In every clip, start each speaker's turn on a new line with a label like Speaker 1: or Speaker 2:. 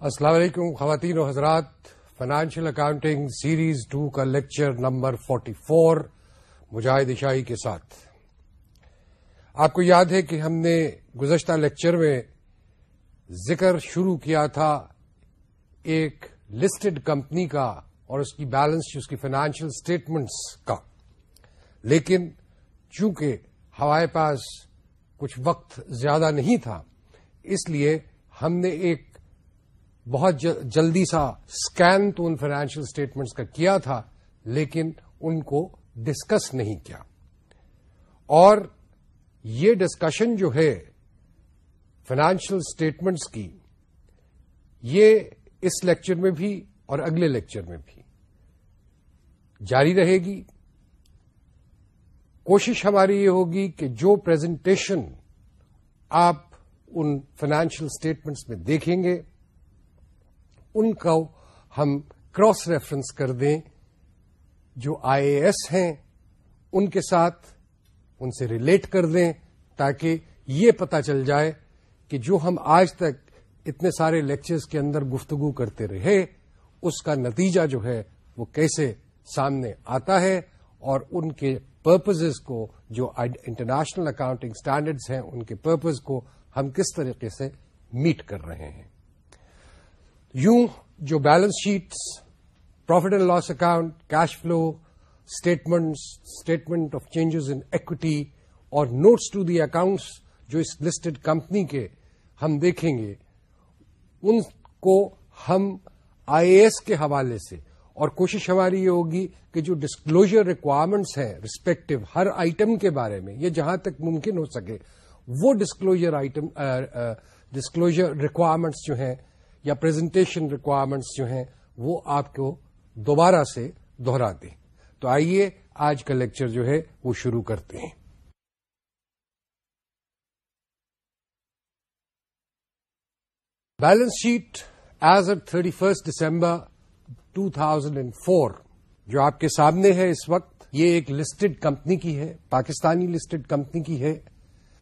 Speaker 1: السلام علیکم خواتین و حضرات فائنانشیل اکاؤنٹنگ سیریز ٹو کا lecture number forty four Mujahid عشائی کے ساتھ۔ آپ کو یاد ہے کہ ہم نے گزشتہ لیکچر میں ذکر شروع کیا تھا ایک لسٹڈ کمپنی کا اور اس کی بیلنس اس کی فائنانشیل اسٹیٹمنٹس کا۔ لیکن چونکہ ہمارے پاس کچھ وقت زیادہ نہیں تھا، اس لیے ہم نے ایک بہت جلدی سا اسکین تو ان فائنینشیل اسٹیٹمنٹس کا کیا تھا، لیکن ان کو ڈسکس نہیں کیا۔ اور یہ ڈسکشن جو ہے فائنینشیل اسٹیٹمنٹس کی، یہ اس لیکچر میں بھی اور اگلے لیکچر میں بھی جاری رہے گی۔ کوشش ہماری یہ ہوگی کہ جو پریزنٹیشن آپ ان فائنینشیل اسٹیٹمنٹس میں دیکھیں گے ان کو ہم کراس ریفرنس کر دیں جو آئی اے ایس ہیں، ان کے ساتھ ان سے ریلیٹ کر دیں تاکہ یہ پتا چل جائے کہ جو ہم آج تک اتنے سارے لیکچرز کے اندر گفتگو کرتے رہے، اس کا نتیجہ جو ہے وہ کیسے سامنے آتا ہے اور ان کے پرپزز کو جو انٹرنیشنل اکاؤنٹنگ اسٹینڈرڈز ہیں، ان کے پرپز کو ہم کس طریقے سے میٹ کر رہے ہیں۔ یوں جو balance sheets profit and loss account cash flow statements statement of changes in equity اور نوٹس ٹو دی اکاؤنٹس جو اس لسٹڈ کمپنی کے ہم دیکھیں گے، ان کو ہم آئی اے ایس کے حوالے سے، اور کوشش ہماری یہ ہوگی کہ جو ڈسکلوجر ریکوائرمنٹس ہیں ریسپیکٹو ہر آئٹم کے بارے میں یہ جہاں تک ممکن ہو سکے، وہ ڈسکلوجر آئٹم ڈسکلوجر ریکوائرمنٹس جو ہیں یا پریزنٹیشن ریکوائرمنٹس جو ہیں وہ آپ کو دوبارہ سے دوہرا دیں۔ تو آئیے آج کا لیکچر جو ہے وہ شروع کرتے ہیں۔ Balance sheet as at thirty first December two thousand and four جو آپ کے سامنے ہے اس وقت، یہ ایک لسٹڈ کمپنی کی ہے، پاکستانی لسٹڈ کمپنی کی ہے۔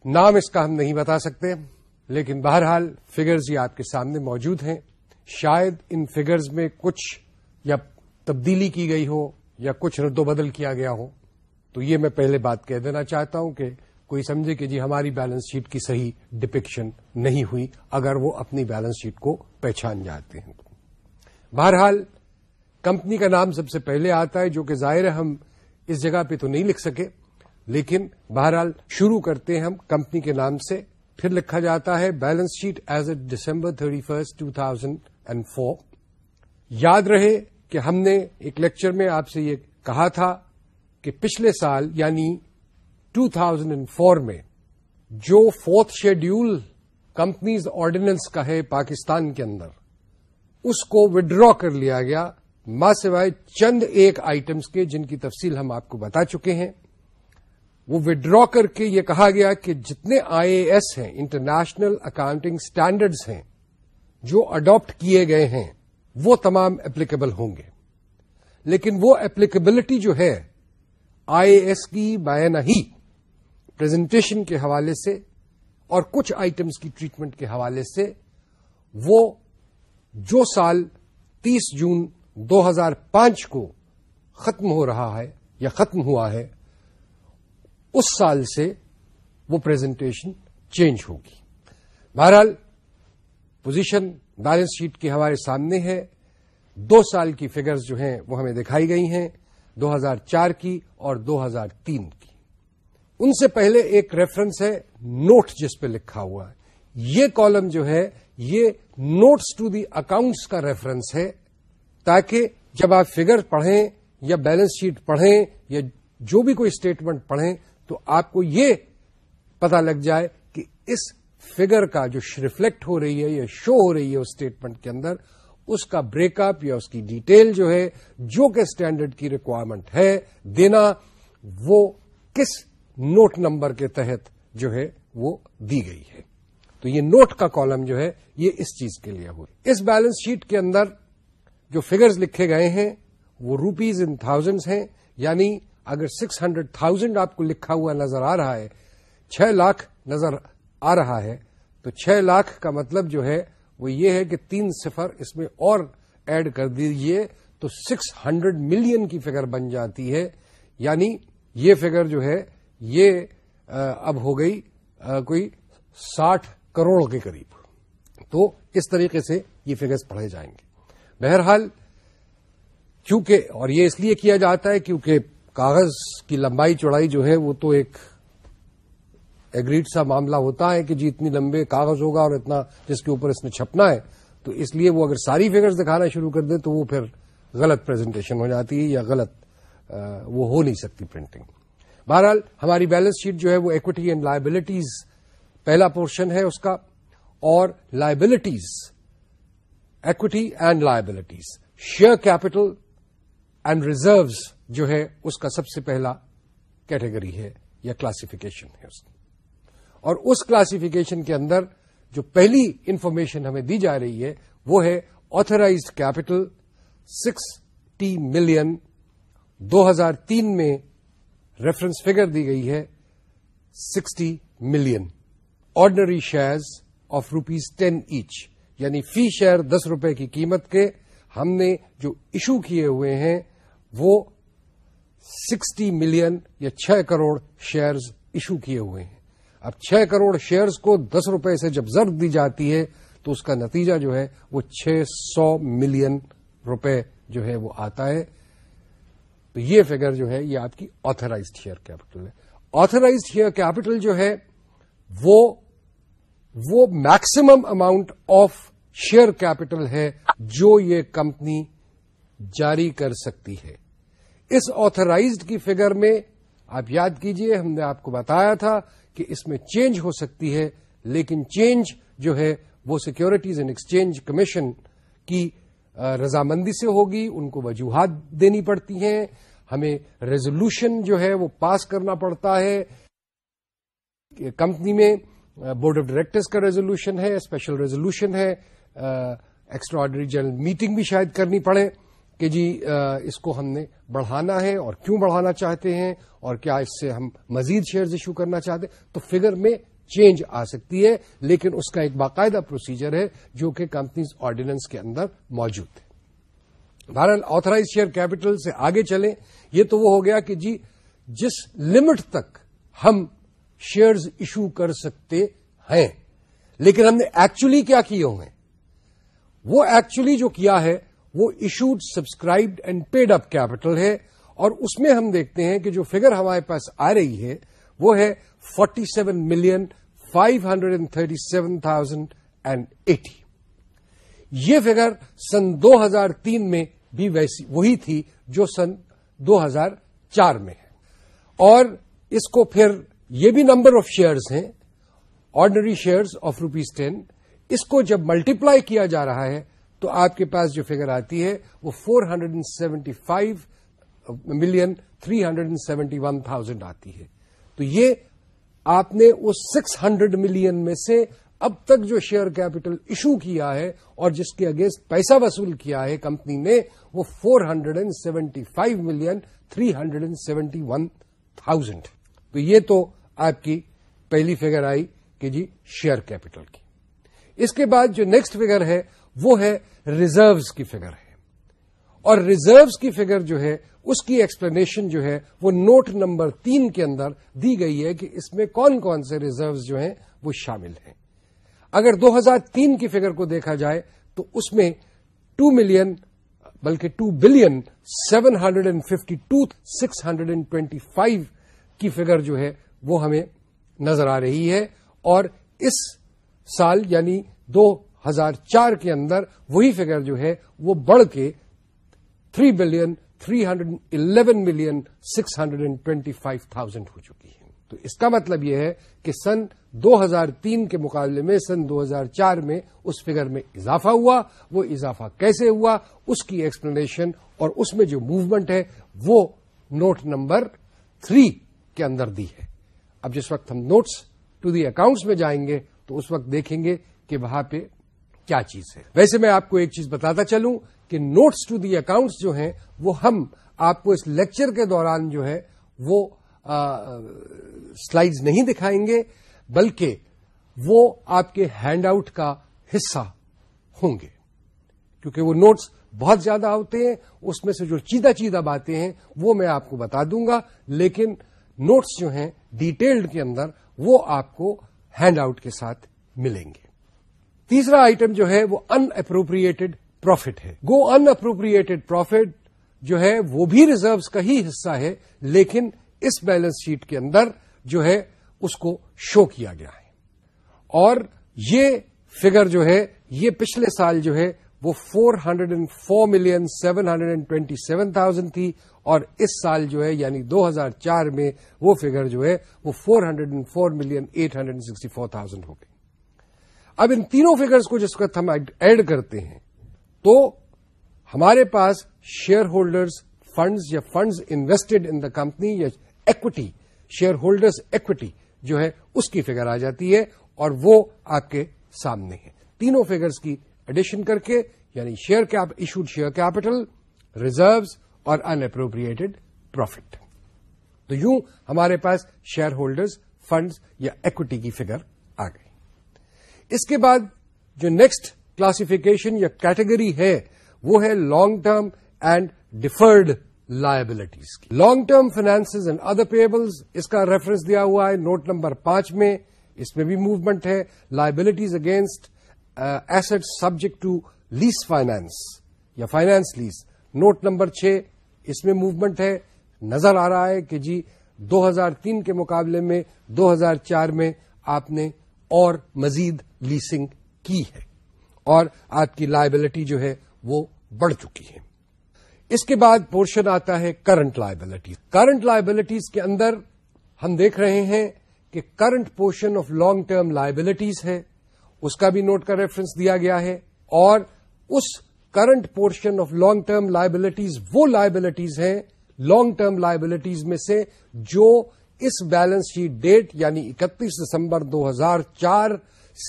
Speaker 1: نام اس کا ہم نہیں بتا سکتے۔ لیکن بہرحال فگرز یہ آپ کے سامنے موجود ہیں۔ شاید ان فگرز میں کچھ یا تبدیلی کی گئی ہو یا کچھ رد و بدل کیا گیا ہو۔ تو یہ میں پہلے بات کہہ دینا چاہتا ہوں کہ کوئی سمجھے کہ جی ہماری بیلنس شیٹ کی صحیح ڈپکشن نہیں ہوئی اگر وہ اپنی بیلنس شیٹ کو پہچان جاتے ہیں۔ بہرحال کمپنی کا نام سب سے پہلے آتا ہے جو کہ ظاہر ہم اس جگہ پہ تو نہیں لکھ سکے، لیکن بہرحال شروع کرتے ہیں ہم کمپنی کے نام سے۔ پھر لکھا جاتا ہے balance sheet as a December thirty first two thousand and four. یاد رہے کہ ہم نے ایک لیکچر میں آپ سے یہ کہا تھا کہ پچھلے سال یعنی ٹو تھاؤزینڈ اینڈ فور میں جو فورتھ شیڈیول کمپنیز آرڈیننس کا ہے پاکستان کے اندر، اس کو ودرا کر لیا گیا ماں سوائے چند ایک آئٹمس کے جن کی تفصیل ہم آپ کو بتا چکے ہیں۔ وہ ودرا کر کے یہ کہا گیا کہ جتنے آئی اے ایس ہیں انٹرنیشنل اکاؤنٹنگ اسٹینڈرڈز ہیں، جو اڈاپٹ کیے گئے ہیں، وہ تمام اپلیکیبل ہوں گے۔ لیکن وہ اپلیکیبلٹی جو ہے آئی اے ایس کی بائنا ہی پریزنٹیشن کے حوالے سے اور کچھ آئٹمس کی ٹریٹمنٹ کے حوالے سے وہ جو سال تیس جون دو ہزار پانچ کو ختم ہو رہا ہے یا ختم ہوا ہے اس سال سے وہ پریزنٹیشن چینج ہوگی۔ بہرحال پوزیشن بیلنس شیٹ کے ہمارے سامنے ہے۔ دو سال کی فگرز جو ہیں وہ ہمیں دکھائی گئی ہیں، دو ہزار چار کی اور دو ہزار تین کی۔ ان سے پہلے ایک ریفرنس ہے نوٹ جس پہ لکھا ہوا ہے۔ یہ کالم جو ہے، یہ نوٹس ٹو دی اکاؤنٹس کا ریفرنس ہے۔ تاکہ جب آپ فگر پڑھیں یا بیلنس شیٹ پڑھیں یا جو بھی کوئی اسٹیٹمنٹ پڑھیں تو آپ کو یہ پتا لگ جائے کہ اس فگر کا جو ریفلیکٹ ہو رہی ہے یا شو ہو رہی ہے اس اسٹیٹمنٹ کے اندر، اس کا بریک اپ یا اس کی ڈیٹیل جو ہے، جو کہ اسٹینڈرڈ کی ریکوائرمنٹ ہے، دینا وہ کس نوٹ نمبر کے تحت جو ہے وہ دی گئی ہے۔ تو یہ نوٹ کا کالم جو ہے، یہ اس چیز کے لیے ہوئی۔ اس بیلنس شیٹ کے اندر جو فگرز لکھے گئے ہیں، وہ روپیز ان تھاؤزینڈز ہیں یعنی اگر سکس ہنڈریڈ تھاؤزینڈ آپ کو لکھا ہوا نظر آ رہا ہے، چھ لاکھ نظر آ رہا ہے، تو چھ لاکھ کا مطلب جو ہے، وہ یہ ہے کہ تین صفر اس میں اور ایڈ کر دیجیے تو سکس ہنڈریڈ ملین کی فگر بن جاتی ہے۔ یعنی یہ فگر جو ہے، یہ اب ہو گئی کوئی ساٹھ کروڑ کے قریب۔ تو اس طریقے سے یہ فگرز پڑھے جائیں گے۔ بہرحال کیونکہ اور یہ اس لیے کیا جاتا ہے، کیونکہ کاغذ کی لمبائی چوڑائی جو ہے وہ تو ایک ایگریڈ سا معاملہ ہوتا ہے کہ جی اتنی لمبے کاغذ ہوگا اور اتنا جس کے اوپر اس نے چھپنا ہے، تو اس لیے وہ اگر ساری فگرز دکھانا شروع کر دے تو وہ پھر غلط پریزنٹیشن ہو جاتی ہے یا غلط وہ ہو نہیں سکتی پرنٹنگ بہرحال ہماری بیلنس شیٹ جو ہے وہ ایکوٹی اینڈ لائبلٹیز پہلا پورشن ہے اس کا، اور liabilities equity and liabilities share capital and reserves جو ہے اس کا سب سے پہلا کیٹیگری ہے یا کلاسیفیکیشن ہے اس اور اس کلاسیفیکیشن کے اندر جو پہلی انفارمیشن ہمیں دی جا رہی ہے وہ ہے آترائزڈ کیپٹل سکسٹی ملین دو ہزار تین میں ریفرنس فگر دی گئی ہے sixty million ordinary shares of rupees ten each یعنی فی شیئر دس روپے کی قیمت کے ہم نے جو ایشو کیے ہوئے ہیں وہ سکسٹی ملین یا چھ کروڑ شیئرز ایشو کیے ہوئے ہیں۔ اب چھ کروڑ شیئرز کو دس روپے سے جب ضرب دی جاتی ہے، تو اس کا نتیجہ جو ہے، وہ چھ سو ملین روپے جو ہے، وہ آتا ہے۔ تو یہ فگر جو ہے، یہ آپ کی آتھرائزڈ شیئر کیپٹل ہے۔ آتھرائزڈ شیئر کیپٹل جو ہے، وہ وہ maximum amount of share capital ہے جو یہ کمپنی جاری کر سکتی ہے۔ اس آتھرائزڈ کی فگر میں آپ یاد کیجیے، ہم نے آپ کو بتایا تھا کہ اس میں چینج ہو سکتی ہے، لیکن چینج جو ہے وہ سیکورٹیز اینڈ ایکسچینج کمیشن کی رضامندی سے ہوگی، ان کو وجوہات دینی پڑتی ہیں، ہمیں ریزولوشن جو ہے وہ پاس کرنا پڑتا ہے۔ کمپنی میں بورڈ آف ڈائریکٹرز کا ریزولوشن ہے اسپیشل ریزولوشن ہے ایکسٹرا آرڈنری جنرل میٹنگ بھی شاید کرنی پڑے۔ کہ جی اس کو ہم نے بڑھانا ہے اور کیوں بڑھانا چاہتے ہیں اور کیا اس سے ہم مزید شیئرز ایشو کرنا چاہتے ہیں؟ تو فگر میں چینج آ سکتی ہے، لیکن اس کا ایک باقاعدہ پروسیجر ہے جو کہ کمپنیز آرڈیننس کے اندر موجود ہے بہرحال آترائز شیئر کیپٹل سے آگے چلیں۔ یہ تو وہ ہو گیا کہ جی جس لمٹ تک ہم شیئرز ایشو کر سکتے ہیں، لیکن ہم نے ایکچولی کیا کیے ہوئے وہ ایکچولی جو کیا ہے وہ issued subscribed and paid up capital ہے اور اس میں ہم دیکھتے ہیں کہ جو فگر ہمارے پاس آ رہی ہے وہ ہے forty seven million five hundred and thirty seven thousand and eighty یہ فگر سن دو ہزار تین میں بھی ویسی وہی تھی جو سن دو ہزار چار میں ہے۔ اور اس کو پھر یہ بھی نمبر آف شیئرز ہیں ordinary shares of rupees ten اس کو جب ملٹیپلائی کیا جا رہا ہے تو آپ کے پاس جو فگر آتی ہے وہ four hundred and seventy five million three hundred and seventy one thousand آتی ہے۔ تو یہ آپ نے اس سکس ہنڈریڈ ملین میں سے اب تک جو شیئر کیپٹل ایشو کیا ہے اور جس کے اگینسٹ پیسہ وصول کیا ہے کمپنی نے، وہ four hundred and seventy five million three hundred and seventy one thousand تو یہ تو آپ کی پہلی فگر آئی کہ جی شیئر کیپٹل کی۔ اس کے بعد جو نیکسٹ فگر ہے وہ ہے ریزروز کی فگر ہے۔ اور ریزروز کی فگر جو ہے، اس کی ایکسپلینیشن جو ہے، وہ نوٹ نمبر تین کے اندر دی گئی ہے کہ اس میں کون کون سے ریزروز جو ہیں وہ شامل ہیں۔ اگر دو ہزار تین کی فگر کو دیکھا جائے تو اس میں ٹو ملین بلکہ two billion seven hundred and fifty two six hundred and twenty five کی فگر جو ہے وہ ہمیں نظر آ رہی ہے۔ اور اس سال یعنی دو ہزار چار کے اندر وہی فگر جو ہے وہ بڑھ کے three billion three hundred eleven million six hundred and twenty five thousand ہو چکی ہے۔ تو اس کا مطلب یہ ہے کہ سن دو ہزار تین کے مقابلے میں، سن دو ہزار چار میں اس فگر میں اضافہ ہوا۔ وہ اضافہ کیسے ہوا؟ اس کی ایکسپلینیشن اور اس میں جو موومنٹ ہے، وہ نوٹ نمبر تھری کے اندر دی ہے۔ اب جس وقت ہم نوٹس ٹو دی اکاؤنٹس میں جائیں گے، تو اس وقت دیکھیں گے کہ وہاں پہ کیا چیز ہے؟ ویسے میں آپ کو ایک چیز بتاتا چلوں کہ نوٹس ٹو دی اکاؤنٹس جو ہیں، وہ ہم آپ کو اس لیکچر کے دوران جو ہے، وہ سلائڈز نہیں دکھائیں گے، بلکہ وہ آپ کے ہینڈ آؤٹ کا حصہ ہوں گے۔ کیونکہ وہ نوٹس بہت زیادہ ہوتے ہیں، اس میں سے جو چیدہ چیدہ باتیں ہیں، وہ میں آپ کو بتا دوں گا، لیکن نوٹس جو ہیں ڈیٹیلڈ کے اندر، وہ آپ کو ہینڈ آؤٹ کے ساتھ ملیں گے۔ تیسرا آئٹم جو ہے وہ ان اپروپریٹڈ پروفٹ ہے۔ گو ان اپروپریٹڈ پروفٹ جو ہے وہ بھی ریزروس کا ہی حصہ ہے، لیکن اس بیلنس شیٹ کے اندر جو ہے اس کو شو کیا گیا ہے۔ اور یہ فگر جو ہے، یہ پچھلے سال جو ہے وہ four hundred and four million seven hundred and twenty seven thousand تھی، اور اس سال جو ہے یعنی دو ہزار چار میں وہ فگر جو ہے وہ four hundred and four million eight hundred and sixty four thousand ہو گئی۔ اب ان تینوں فگرز کو جس وقت ہم ایڈ کرتے ہیں، تو ہمارے پاس شیئر ہولڈرز فنڈز یا funds invested in the company یا ایکوٹی شیئر ہولڈرز ایکوٹی جو ہے، اس کی فگر آ جاتی ہے اور وہ آپ کے سامنے ہے۔ تینوں فگرز کی ایڈیشن کر کے یعنی share issued share capital reserves اور ان اپروپریٹڈ پروفٹ تو یوں ہمارے پاس شیئر ہولڈرز فنڈز یا ایکوٹی کی فگر اس کے بعد جو نیکسٹ کلاسفیکیشن یا کیٹیگری ہے، وہ ہے long term and deferred liabilities کی. Long term finance and other payables اس کا ریفرنس دیا ہوا ہے نوٹ نمبر پانچ میں. اس میں بھی موومنٹ ہے. Liabilities against asset subject to lease finance یا فائنانس لیز نوٹ نمبر چھ، اس میں موومنٹ ہے. نظر آ رہا ہے کہ جی دو ہزار تین کے مقابلے میں دو ہزار چار میں آپ نے اور مزید لیسنگ کی ہے اور آپ کی لائبلٹی جو ہے وہ بڑھ چکی ہے۔ اس کے بعد پورشن آتا ہے کرنٹ لائبلٹیز کرنٹ لائبلٹیز کے اندر ہم دیکھ رہے ہیں کہ current portion of long term liabilities ہے۔ اس کا بھی نوٹ کا ریفرنس دیا گیا ہے اور اس current portion of long term liabilities وہ لائبلٹیز ہیں لانگ ٹرم لائبلٹیز میں سے جو اس بیلنس شیٹ ڈیٹ یعنی اکتیس دسمبر دو ہزار چار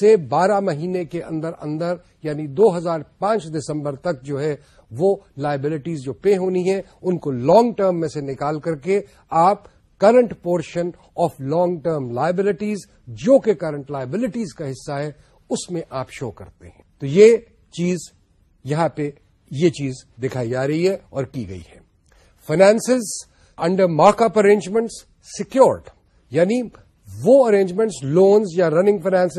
Speaker 1: سے بارہ مہینے کے اندر اندر یعنی دو ہزار پانچ دسمبر تک جو ہے، وہ لائبلٹیز جو پے ہونی ہے ان کو لانگ ٹرم میں سے نکال کر کے آپ current portion of long term liabilities جو کہ کرنٹ لائبلٹیز کا حصہ ہے، اس میں آپ شو کرتے ہیں۔ تو یہ چیز یہاں پہ، یہ چیز دکھائی جا رہی ہے اور کی گئی ہے۔ Finance under mark up arrangements secured یعنی وہ ارینجمنٹس لونز یا رننگ فائنانس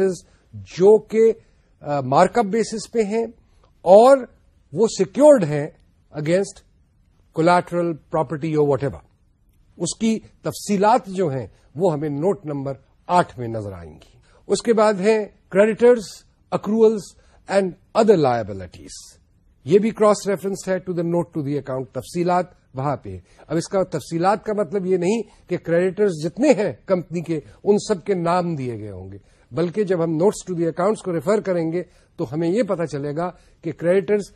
Speaker 1: جو کہ مارک اپ بیسس پہ ہیں اور وہ سیکورڈ ہیں اگینسٹ کولیٹرل پراپرٹی اور واٹ ایور اس کی تفصیلات جو ہیں وہ ہمیں نوٹ نمبر آٹھ میں نظر آئیں گی۔ اس کے بعد ہیں creditors accruals and other liabilities یہ بھی کراس ریفرنس ہے to the note to the account تفصیلات وہاں پہ۔ اب اس کا تفصیلات کا مطلب یہ نہیں کہ کریڈیٹرز جتنے ہیں کمپنی کے، ان سب کے نام دیے گئے ہوں گے۔ بلکہ جب ہم نوٹس ٹو دی اکاؤنٹس کو ریفر کریں گے تو ہمیں یہ پتا چلے گا کہ کریڈیٹرز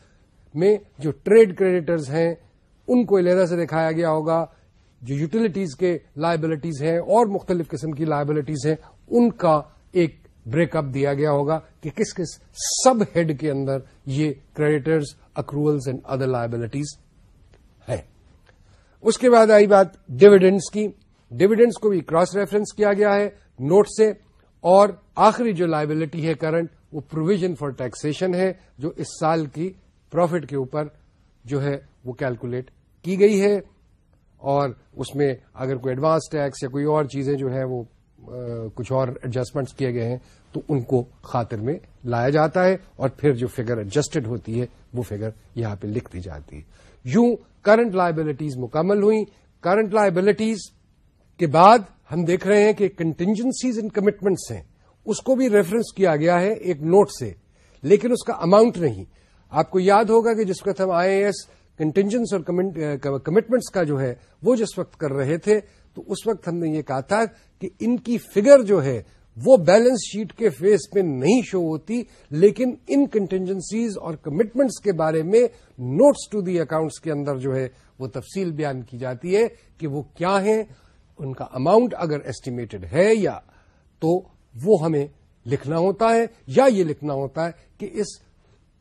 Speaker 1: میں جو ٹریڈ کریڈیٹرز ہیں، ان کو علیحدہ سے دکھایا گیا ہوگا، جو یوٹیلٹیز کے لائبلٹیز ہیں اور مختلف قسم کی لائبلٹیز ہیں، ان کا ایک بریک اپ دیا گیا ہوگا کہ کس کس سب ہیڈ کے اندر یہ creditors accruals and other liabilities ہیں۔ اس کے بعد آئی بات ڈویڈنڈس کی۔ ڈویڈنڈس کو بھی کراس ریفرنس کیا گیا ہے۔ نوٹ سے اور آخری جو لائبلٹی ہے کرنٹ وہ پروویژن فار ٹیکسیشن ہے، جو اس سال کی پروفٹ کے اوپر جو ہے وہ کیلکولیٹ کی گئی ہے۔ اور اس میں اگر کوئی ایڈوانس ٹیکس یا کوئی اور چیزیں جو ہیں وہ کچھ اور ایڈجسٹمنٹس کیے گئے ہیں، تو ان کو خاطر میں لایا جاتا ہے۔ اور پھر جو فگر ایڈجسٹڈ ہوتی ہے، وہ فگر یہاں پہ لکھ دی جاتی ہے۔ یوں کرنٹ لائبلٹیز مکمل ہوئی کرنٹ لائبلٹیز کے بعد ہم دیکھ رہے ہیں کہ کنٹینجنسیز اینڈ کمٹمنٹس ہیں۔ اس کو بھی ریفرنس کیا گیا ہے ایک نوٹ سے، لیکن اس کا اماؤنٹ نہیں۔ آپ کو یاد ہوگا کہ جس وقت ہم آئی اے ایس کنٹینجنس اور کمٹمنٹس کا جو ہے، وہ جس وقت کر رہے تھے، تو اس وقت ہم نے یہ کہا تھا کہ ان کی فگر جو ہے، وہ بیلنس شیٹ کے فیس پہ نہیں شو ہوتی، لیکن ان کنٹینجنسیز اور کمٹمنٹس کے بارے میں نوٹس ٹو دی اکاؤنٹس کے اندر جو ہے، وہ تفصیل بیان کی جاتی ہے کہ وہ کیا ہیں۔ ان کا اماؤنٹ اگر ایسٹیمیٹڈ ہے یا تو وہ ہمیں لکھنا ہوتا ہے یا یہ لکھنا ہوتا ہے کہ اس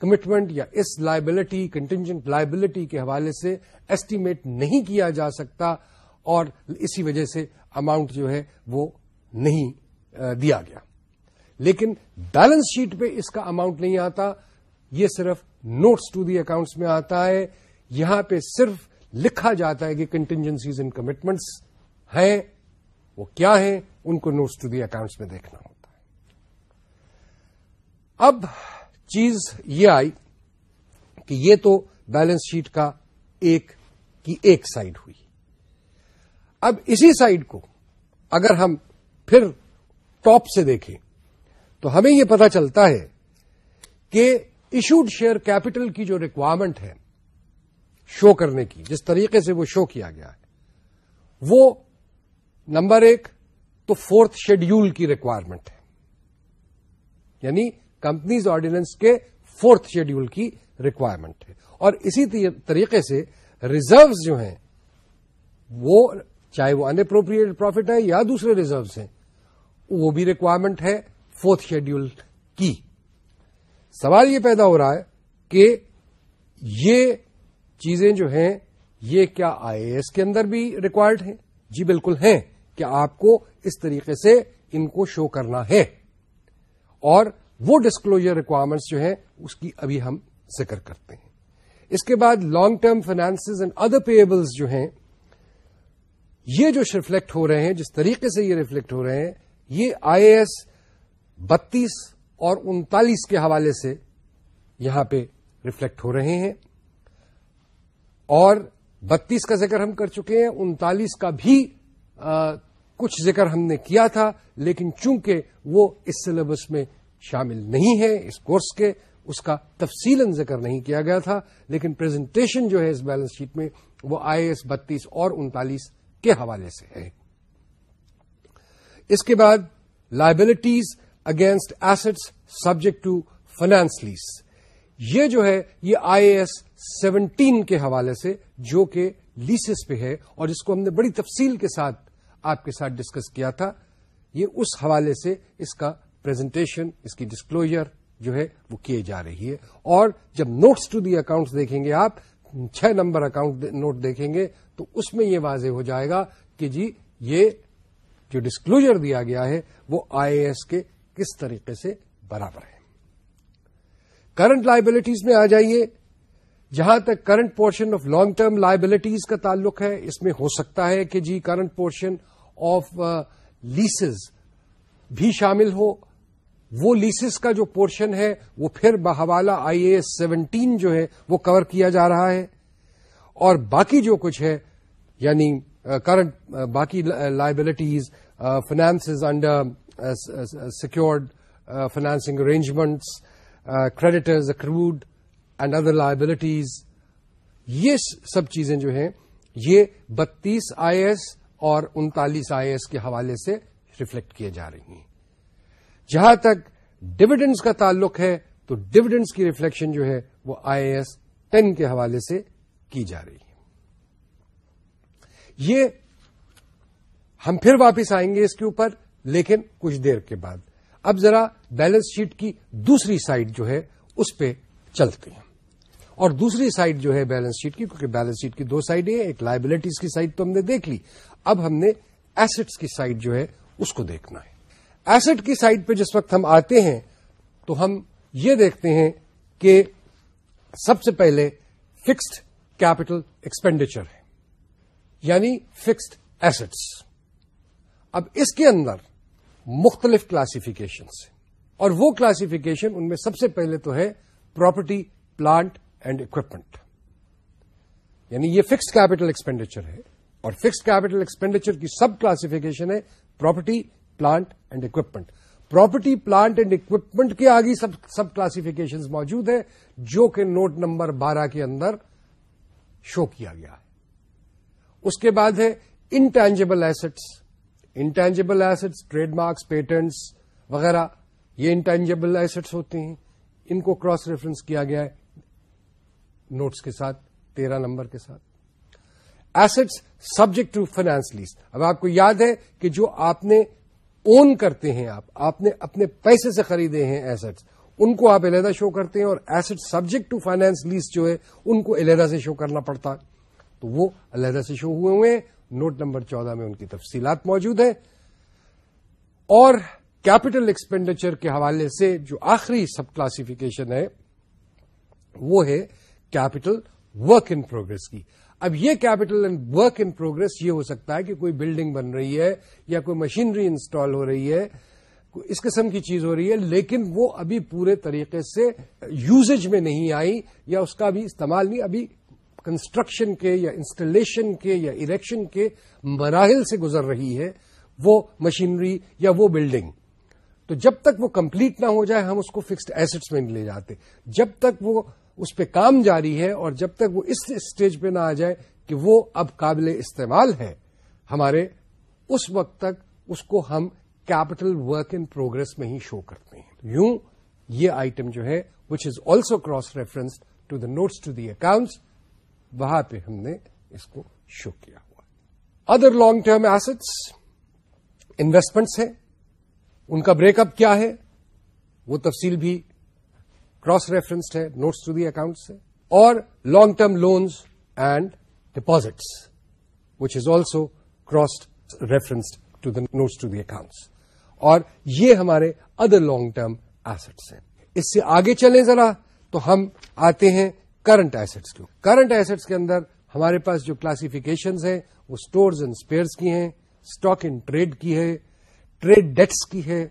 Speaker 1: کمٹمنٹ یا اس لائبلٹی کنٹینجنٹ لائبلٹی کے حوالے سے ایسٹیمیٹ نہیں کیا جا سکتا اور اسی وجہ سے اماؤنٹ جو ہے وہ نہیں دیا گیا۔ لیکن بیلنس شیٹ پہ اس کا اماؤنٹ نہیں آتا، یہ صرف نوٹس ٹو دی اکاؤنٹس میں آتا ہے۔ یہاں پہ صرف لکھا جاتا ہے کہ کنٹینجنسیز اینڈ کمٹمنٹس ہیں، وہ کیا ہیں، ان کو نوٹس ٹو دی اکاؤنٹس میں دیکھنا ہوتا ہے۔ اب چیز یہ آئی کہ یہ تو بیلنس شیٹ کا ایک کی ایک سائڈ ہوئی۔ اب اسی سائڈ کو اگر ہم پھر ٹاپ سے دیکھیں، تو ہمیں یہ پتا چلتا ہے کہ ایشوڈ شیئر کیپٹل کی جو ریکوائرمنٹ ہے شو کرنے کی، جس طریقے سے وہ شو کیا گیا ہے، وہ نمبر ایک تو فورتھ شیڈیول کی ریکوائرمنٹ ہے۔ یعنی کمپنیز آرڈیننس کے فورتھ شیڈیول کی ریکوائرمنٹ ہے۔ اور اسی طریقے سے ریزروز جو ہیں، وہ چاہے وہ انپروپریٹ پروفٹ ہے یا دوسرے ریزروز ہیں، وہ بھی ریکوائرمنٹ ہے فورتھ شیڈیول کی۔ سوال یہ پیدا ہو رہا ہے کہ یہ چیزیں جو ہیں، یہ کیا آئی اے ایس کے اندر بھی ریکوائرڈ ہیں؟ جی بالکل ہیں۔ کہ آپ کو اس طریقے سے ان کو شو کرنا ہے۔ اور وہ ڈسکلوجر ریکوائرمنٹس جو ہیں، اس کی ابھی ہم ذکر کرتے ہیں۔ اس کے بعد long term finance and other payables جو ہیں، یہ جو ریفلیکٹ ہو رہے ہیں، جس طریقے سے یہ ریفلیکٹ ہو رہے ہیں، یہ آئی اے ایس بتیس اور انتالیس کے حوالے سے یہاں پہ ریفلیکٹ ہو رہے ہیں۔ اور بتیس کا ذکر ہم کر چکے ہیں، انتالیس کا بھی کچھ ذکر ہم نے کیا تھا، لیکن چونکہ وہ اس سلیبس میں شامل نہیں ہے، اس کورس کے، اس کا تفصیل ذکر نہیں کیا گیا تھا، لیکن پریزنٹیشن جو ہے اس بیلنس شیٹ میں وہ آئی ایس بتیس اور انتالیس کے حوالے سے ہے۔ اس کے بعد liabilities against assets subject to finance lease یہ جو ہے، یہ آئی اے ایس سیونٹین کے حوالے سے جو کہ لیسز پہ ہے اور جس کو ہم نے بڑی تفصیل کے ساتھ آپ کے ساتھ ڈسکس کیا تھا، یہ اس حوالے سے اس کا پریزنٹیشن اس کی ڈسکلوجر جو ہے وہ کیے جا رہی ہے۔ اور جب نوٹس ٹو دی اکاؤنٹ دیکھیں گے آپ، چھ نمبر اکاؤنٹ نوٹ دیکھیں گے، تو اس میں یہ واضح ہو جائے گا کہ جی یہ جو ڈسکلوجر دیا گیا ہے، وہ آئی اے ایس کے کس طریقے سے برابر ہے۔ کرنٹ لائبلٹیز میں آ جائیے۔ جہاں تک current portion of long term liabilities کا تعلق ہے، اس میں ہو سکتا ہے کہ جی کرنٹ پورشن آف لیسز بھی شامل ہو۔ وہ لیسز کا جو پورشن ہے، وہ پھر بحوالہ آئی اے سیونٹین جو ہے، وہ کور کیا جا رہا ہے۔ اور باقی جو کچھ ہے یعنی uh, کرنٹ uh, باقی liabilities finance under secured financing arrangements creditors accrued and other liabilities یہ سب چیزیں جو ہیں، یہ بتیس آئی ایس اور انتالیس آئی ایس کے حوالے سے ریفلیکٹ کیے جا رہی ہیں۔ جہاں تک ڈویڈنڈس کا تعلق ہے، تو ڈویڈنڈس کی ریفلیکشن جو ہے، وہ آئی اے ایس ٹین کے حوالے سے کی جا رہی ہے۔ یہ ہم پھر واپس آئیں گے اس کے اوپر، لیکن کچھ دیر کے بعد۔ اب ذرا بیلنس شیٹ کی دوسری سائڈ جو ہے، اس پہ چلتے ہیں۔ اور دوسری سائڈ جو ہے بیلنس شیٹ کی، کیونکہ بیلنس شیٹ کی دو سائڈیں ہیں، ایک لائبلٹیز کی سائڈ تو ہم نے دیکھ لی۔ اب ہم نے ایسٹس کی سائڈ جو ہے، اس کو دیکھنا ہے۔ ایسٹ کی سائڈ پہ جس وقت ہم آتے ہیں، تو ہم یہ دیکھتے ہیں کہ سب سے پہلے فکسڈ کیپٹل ایکسپینڈیچر ہے یعنی فکسڈ ایسٹس اب اس کے اندر مختلف کلاسفکیشن اور وہ کلاسفکیشن ان میں سب سے پہلے تو ہے پراپرٹی پلانٹ اینڈ اکوپمنٹ یعنی یہ فکسڈ کیپٹل ایکسپینڈیچر ہے اور فکسڈ کیپٹل ایکسپینڈیچر کی سب کلاسفکیشن ہے property plant and equipment property plant and equipment کے آگے سب سب کلاسفکیشن موجود ہے جو کہ نوٹ نمبر بارہ کے اندر شو کیا گیا ہے۔ اس کے بعد ہے intangible assets intangible assets trade marks patents وغیرہ، یہ انٹینجیبل ایسٹس ہوتے ہیں۔ ان کو کراس ریفرنس کیا گیا ہے۔ نوٹس کے ساتھ، تیرہ نمبر کے ساتھ۔ Assets subject to finance lease اب آپ کو یاد ہے کہ جو آپ نے اون کرتے ہیں آپ آپ نے اپنے پیسے سے خریدے ہیں ایسٹس ان کو آپ علیحدہ شو کرتے ہیں اور asset subject to finance lease جو ہے، ان کو علیحدہ سے شو کرنا پڑتا۔ تو وہ علیحدہ سے شو ہوئے ہوئے ہیں۔ نوٹ نمبر چودہ میں ان کی تفصیلات موجود ہیں۔ اور کیپٹل ایکسپینڈیچر کے حوالے سے جو آخری سب کلاسفیکیشن ہے، وہ ہے کیپٹل ورک ان پروگرس کی۔ اب یہ capital and work in progress یہ ہو سکتا ہے کہ کوئی بلڈنگ بن رہی ہے یا کوئی مشینری انسٹال ہو رہی ہے، اس قسم کی چیز ہو رہی ہے، لیکن وہ ابھی پورے طریقے سے یوزج میں نہیں آئی یا اس کا بھی استعمال نہیں، ابھی کنسٹرکشن کے یا انسٹالیشن کے یا اریکشن کے مراحل سے گزر رہی ہے وہ مشینری یا وہ بلڈنگ تو جب تک وہ کمپلیٹ نہ ہو جائے، ہم اس کو فکسڈ ایسٹس میں نہیں لے جاتے۔ جب تک وہ اس پہ کام جاری ہے اور جب تک وہ اس اسٹیج پہ نہ آ جائے کہ وہ اب قابل استعمال ہے، ہمارے اس وقت تک اس کو ہم کیپٹل ورک ان پروگرس میں ہی شو کرتے ہیں۔ یوں یہ آئٹم جو ہے which is also cross reference to the notes to the accounts وہاں پہ ہم نے اس کو شو کیا ہوا۔ Other long term assets investments ہیں۔ ان کا بریک اپ کیا ہے؟ وہ تفصیل بھی کراس ریفرنسڈ ہے نوٹس ٹو دی اکاؤنٹ سے اور long term loans and deposits which is also cross referenced to the notes to the accounts اور یہ ہمارے ادر لانگ ٹرم ایسٹس ہیں. اس سے آگے چلیں ذرا تو ہم آتے ہیں کرنٹ ایسٹس کے کرنٹ ایسٹس کے اندر ہمارے پاس جو کلاسفیکیشنز ہیں وہ اسٹورز اینڈ اسپیئرس کی ہیں اسٹاک ان ٹریڈ کی ہے ٹریڈ ڈیٹس کی ہے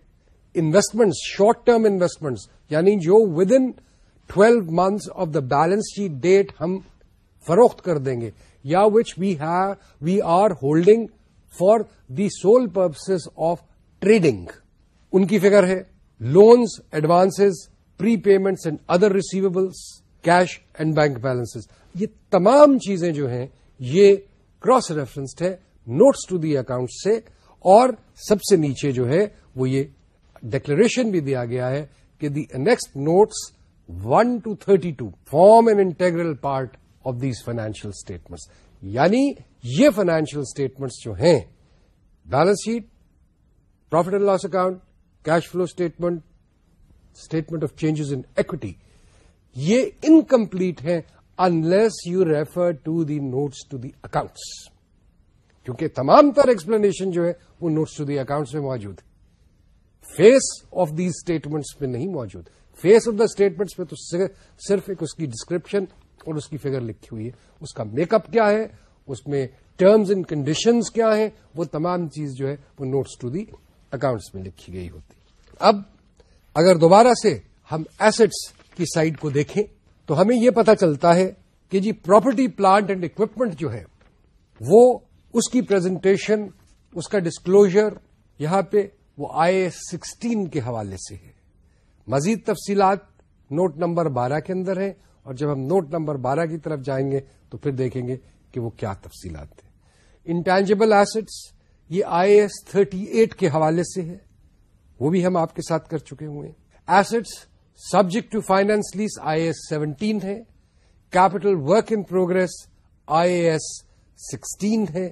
Speaker 1: انویسٹمنٹ شارٹ ٹرم انویسٹمنٹس یعنی جو within twelve months of the balance sheet date ہم فروخت کر دیں گے، یا which we have we are holding for the sole purposes of trading ان کی فگر ہے loans advance prepayments and other receivables cash and bank balance یہ تمام چیزیں جو ہیں، یہ کراس ریفرنسڈ ہے نوٹس ٹو دی اکاؤنٹ سے، اور سب سے نیچے جو ہے، وہ یہ ڈکلریشن بھی دیا گیا ہے کہ the next notes one to thirty two form an integral part of these financial statements یعنی یہ فائنینشیل اسٹیٹمنٹس جو ہیں balance sheet profit and loss account cash flow statement statement of changes in equity یہ incomplete ہے unless you refer to the notes to the accounts کیونکہ تمام تر explanation جو ہے وہ نوٹس ٹو دی اکاؤنٹس میں موجود ہے فیس آف دیز اسٹیٹمنٹس میں نہیں موجود۔ فیس آف دا اسٹیٹمنٹس میں تو صرف ایک اس کی ڈسکرپشن اور اس کی فگر لکھی ہوئی ہے۔ اس کا میک اپ کیا ہے؟ اس میں ٹرمز اینڈ کنڈیشنز کیا ہیں؟ وہ تمام چیز جو ہے، وہ نوٹس ٹو دی اکاؤنٹس میں لکھی گئی ہوتی۔ اب اگر دوبارہ سے ہم ایسٹس کی سائڈ کو دیکھیں، تو ہمیں یہ پتا چلتا ہے کہ جی پراپرٹی پلانٹ اینڈ اکوپمنٹ جو ہے، وہ اس کی پریزنٹیشن اس کا ڈسکلوجر یہاں پہ وہ آئی سکسٹین کے حوالے سے ہے۔ مزید تفصیلات نوٹ نمبر بارہ کے اندر ہے اور جب ہم نوٹ نمبر بارہ کی طرف جائیں گے تو پھر دیکھیں گے کہ وہ کیا تفصیلات ہیں۔ انٹینجیبل ایسٹس یہ آئی ایس تھرٹی ایٹ کے حوالے سے ہے۔ وہ بھی ہم آپ کے ساتھ کر چکے ہوئے ہیں۔ Assets subject to finance lease I S seventeen ہے capital work in progress I S sixteen ہے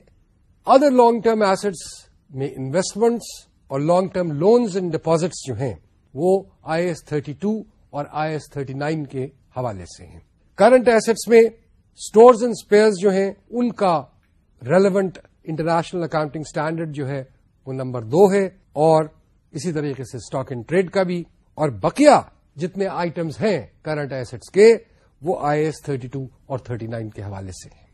Speaker 1: ادر لانگ ٹرم ایسٹس میں انویسٹمنٹس اور long term loans and deposits جو ہیں، وہ آئی ایس تھرٹی ٹو اور آئی ایس تھرٹی نائن کے حوالے سے ہیں۔ کرنٹ ایسٹس میں اسٹورز اینڈ اسپیئرز جو ہیں، ان کا ریلیونٹ انٹرنیشنل اکاؤنٹنگ اسٹینڈرڈ جو ہے، وہ نمبر دو ہے اور اسی طریقے سے اسٹاک اینڈ ٹریڈ کا بھی۔ اور بقیہ جتنے آئٹمس ہیں کرنٹ ایسٹس کے، وہ آئی ایس تھرٹی ٹو اور تھرٹی نائن کے حوالے سے ہیں۔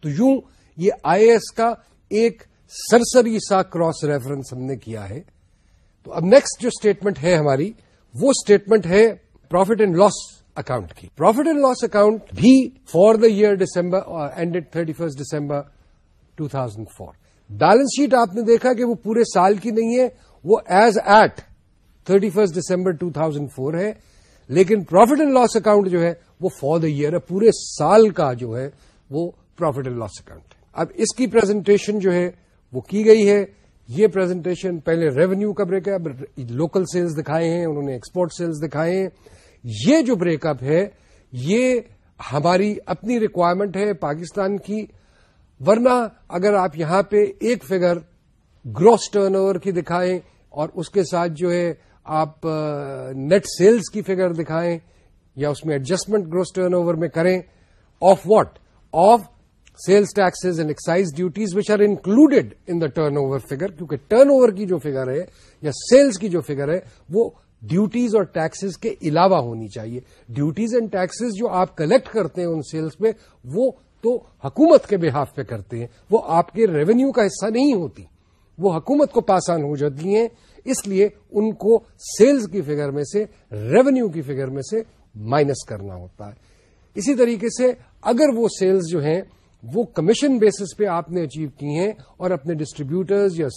Speaker 1: تو یوں یہ آئی ایس کا ایک سرسری سا کراس ریفرنس ہم نے کیا ہے۔ تو اب نیکسٹ جو اسٹیٹمنٹ ہے ہماری، وہ اسٹیٹمنٹ ہے پروفٹ اینڈ لاس اکاؤنٹ کی۔ پروفٹ اینڈ لاس اکاؤنٹ بھی for the year December ended thirty first December two thousand four balance sheet آپ نے دیکھا کہ وہ پورے سال کی نہیں ہے وہ as at thirty first December two thousand four ہے لیکن پروفٹ اینڈ لاس اکاؤنٹ جو ہے وہ فار دا ایئر ہے پورے سال کا جو ہے وہ پروفٹ اینڈ لاس اکاؤنٹ ہے اب اس کی پرزنٹیشن جو ہے وہ کی گئی ہے۔ یہ پرزنٹیشن پہلے ریونیو کا بریک اپ لوکل سیلز دکھائے ہیں، انہوں نے ایکسپورٹ سیلز دکھائے ہیں۔ یہ جو بریک اپ ہے، یہ ہماری اپنی ریکوائرمنٹ ہے پاکستان کی۔ ورنہ اگر آپ یہاں پہ ایک فگر گروس ٹرن اوور کی دکھائیں اور اس کے ساتھ جو ہے آپ نیٹ سیلز کی فگر دکھائیں یا اس میں ایڈجسٹمنٹ گروس ٹرن اوور میں کریں of VAT of sales taxes and excise duties which are included in the turnover figure, کیونکہ ٹرن اوور کی جو فگر ہے یا سیلس کی جو فگر ہے، وہ ڈیوٹیز اور ٹیکسز کے علاوہ ہونی چاہیے۔ ڈیوٹیز اینڈ ٹیکسز جو آپ کلیکٹ کرتے ہیں ان سیلز میں، وہ تو حکومت کے بحاف پہ کرتے ہیں۔ وہ آپ کے ریونیو کا حصہ نہیں ہوتی۔ وہ حکومت کو پاسان ہو جاتی ہیں۔ اس لیے ان کو سیلز کی فگر میں سے ریونیو کی فگر میں سے مائنس کرنا ہوتا ہے۔ اسی طریقے سے اگر وہ سیلز جو ہیں وہ کمیشن بیسس پہ آپ نے اچیو کی ہیں اور اپنے ڈسٹریبیوٹرز یا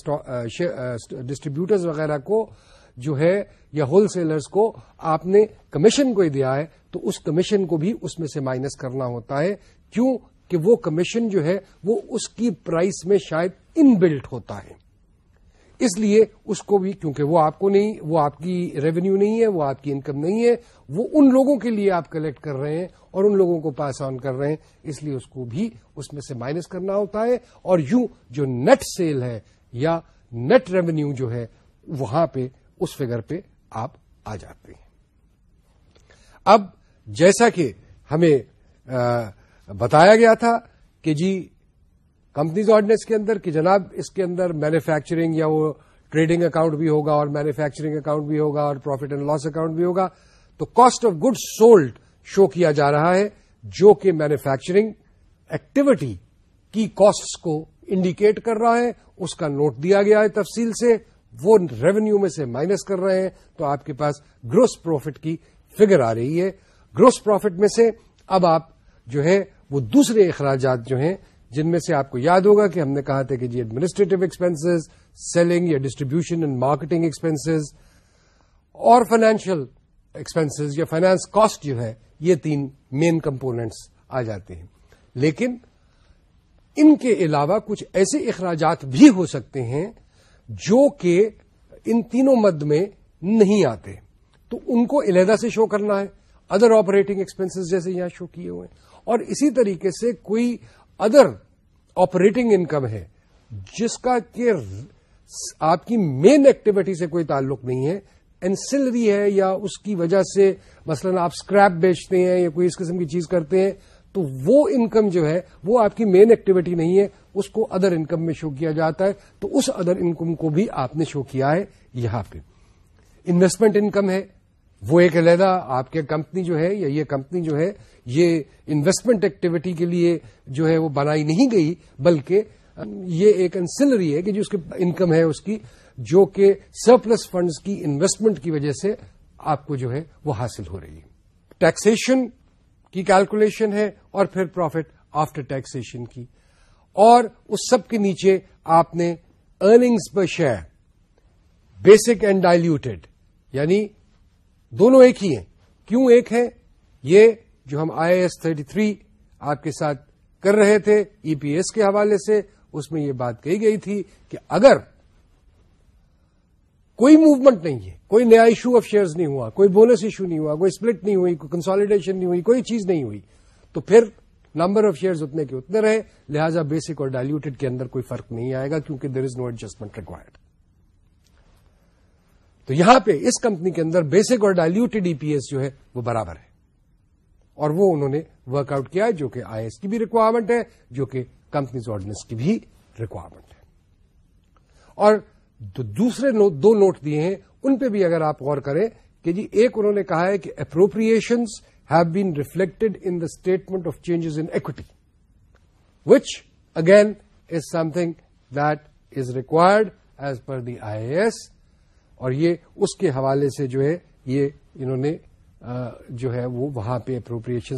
Speaker 1: ڈسٹریبیوٹرز وغیرہ کو جو ہے یا ہول سیلرز کو آپ نے کمیشن کو ہی دیا ہے، تو اس کمیشن کو بھی اس میں سے مائنس کرنا ہوتا ہے۔ کیوں؟ کہ وہ کمیشن جو ہے، وہ اس کی پرائس میں شاید ان بلٹ ہوتا ہے۔ اس لیے اس کو بھی، کیونکہ وہ آپ کو نہیں، وہ آپ کی ریونیو نہیں ہے، وہ آپ کی انکم نہیں ہے، وہ ان لوگوں کے لیے آپ کلیکٹ کر رہے ہیں۔ اور ان لوگوں کو پاس آن کر رہے ہیں۔ اس لیے اس کو بھی اس میں سے مائنس کرنا ہوتا ہے۔ اور یوں جو نیٹ سیل ہے یا نیٹ ریونیو جو ہے، وہاں پہ، اس فگر پہ آپ آ جاتے ہیں۔ اب جیسا کہ ہمیں بتایا گیا تھا کہ جی کمپنیز آرڈیننس کے اندر کہ جناب اس کے اندر مینوفیکچرنگ یا وہ ٹریڈنگ اکاؤنٹ بھی ہوگا اور مینوفیکچرنگ اکاؤنٹ بھی ہوگا اور پروفٹ اینڈ لاس اکاؤنٹ بھی ہوگا، تو cost of good sold show کیا جا رہا ہے، جو کہ مینوفیکچرنگ ایکٹیویٹی کی کاسٹ کو انڈیکیٹ کر رہا ہے، اس کا نوٹ دیا گیا ہے تفصیل سے، وہ ریونیو میں سے مائنس کر رہے ہیں، تو آپ کے پاس گروس پروفٹ کی فگر آ رہی ہے۔ گروس پروفٹ میں سے اب آپ جو ہے وہ دوسرے اخراجات جو ہیں، جن میں سے آپ کو یاد ہوگا کہ ہم نے کہا تھا کہ جی ایڈمنسٹریٹو ایکسپینسز سیلنگ یا ڈسٹریبیوشن اینڈ مارکیٹنگ ایکسپینسز اور فائنینشیل ایکسپینسز یا فائنانس کاسٹ جو ہے، یہ تین مین کمپونیٹس آ جاتے ہیں۔ لیکن ان کے علاوہ کچھ ایسے اخراجات بھی ہو سکتے ہیں جو کہ ان تینوں مد میں نہیں آتے۔ تو ان کو علیحدہ سے شو کرنا ہے۔ ادر آپریٹنگ ایکسپینسز جیسے یہاں شو کیے ہوئے ہیں۔ اور اسی طریقے سے کوئی ادر آپریٹنگ انکم ہے، جس کا کہ آپ کی مین ایکٹیویٹی سے کوئی تعلق نہیں ہے اینسلری ہے یا اس کی وجہ سے مثلا آپ اسکریپ بیچتے ہیں یا کوئی اس قسم کی چیز کرتے ہیں، تو وہ انکم جو ہے، وہ آپ کی مین ایکٹیویٹی نہیں ہے، اس کو ادر انکم میں شو کیا جاتا ہے۔ تو اس ادر انکم کو بھی آپ نے شو کیا ہے یہاں پہ۔ انویسٹمنٹ انکم ہے، وہ ایک علیحدہ آپ کے کمپنی جو ہے یا یہ کمپنی جو ہے، یہ انویسٹمنٹ ایکٹیویٹی کے لیے جو ہے وہ بنائی نہیں گئی، بلکہ یہ ایک انسلری ہے کہ جو اس کی انکم ہے، اس کی جو کہ سرپلس فنڈز کی انویسٹمنٹ کی وجہ سے آپ کو جو ہے وہ حاصل ہو رہی ہے۔ ٹیکسیشن کی کیلکولیشن ہے اور پھر پروفٹ آفٹر ٹیکسیشن کی۔ اور اس سب کے نیچے آپ نے earnings per share basic and diluted یعنی دونوں ایک ہی ہیں۔ کیوں ایک ہے یہ جو ہم آئی ایس تھرٹی تھری آپ کے ساتھ کر رہے تھے، ای پی ایس کے حوالے سے، اس میں یہ بات کہی گئی تھی کہ اگر کوئی موومنٹ نہیں ہے۔ کوئی نیا ایشو آف شیئرز نہیں ہوا، کوئی بونس ایشو نہیں ہوا، کوئی اسپلٹ نہیں ہوئی، کوئی کنسالیڈیشن نہیں ہوئی، کوئی چیز نہیں ہوئی۔ تو پھر نمبر آف شیئرز اتنے کے اتنے رہے، لہذا بیسک اور ڈائلوٹیڈ کے اندر کوئی فرق نہیں آئے گا کیونکہ there is no adjustment required تو یہاں پہ اس کمپنی کے اندر بیسک اور ڈائلوٹیڈ ای پی ایس جو ہے، وہ برابر ہے۔ اور وہ انہوں نے ورک آؤٹ کیا جو کہ آئی ایس کی بھی ریکوائرمنٹ ہے، جو کہ کمپنیز آرڈیننس کی بھی ریکوائرمنٹ ہے۔ اور دوسرے دو نوٹ دیے ہیں، ان پہ بھی اگر آپ غور کریں کہ جی ایک انہوں نے کہا ہے کہ appropriations have been reflected in the statement of changes in equity which again is something that is required as per the I A S اور یہ اس کے حوالے سے جو ہے، یہ انہوں نے جو ہے، وہ وہاں پہ اپروپریشن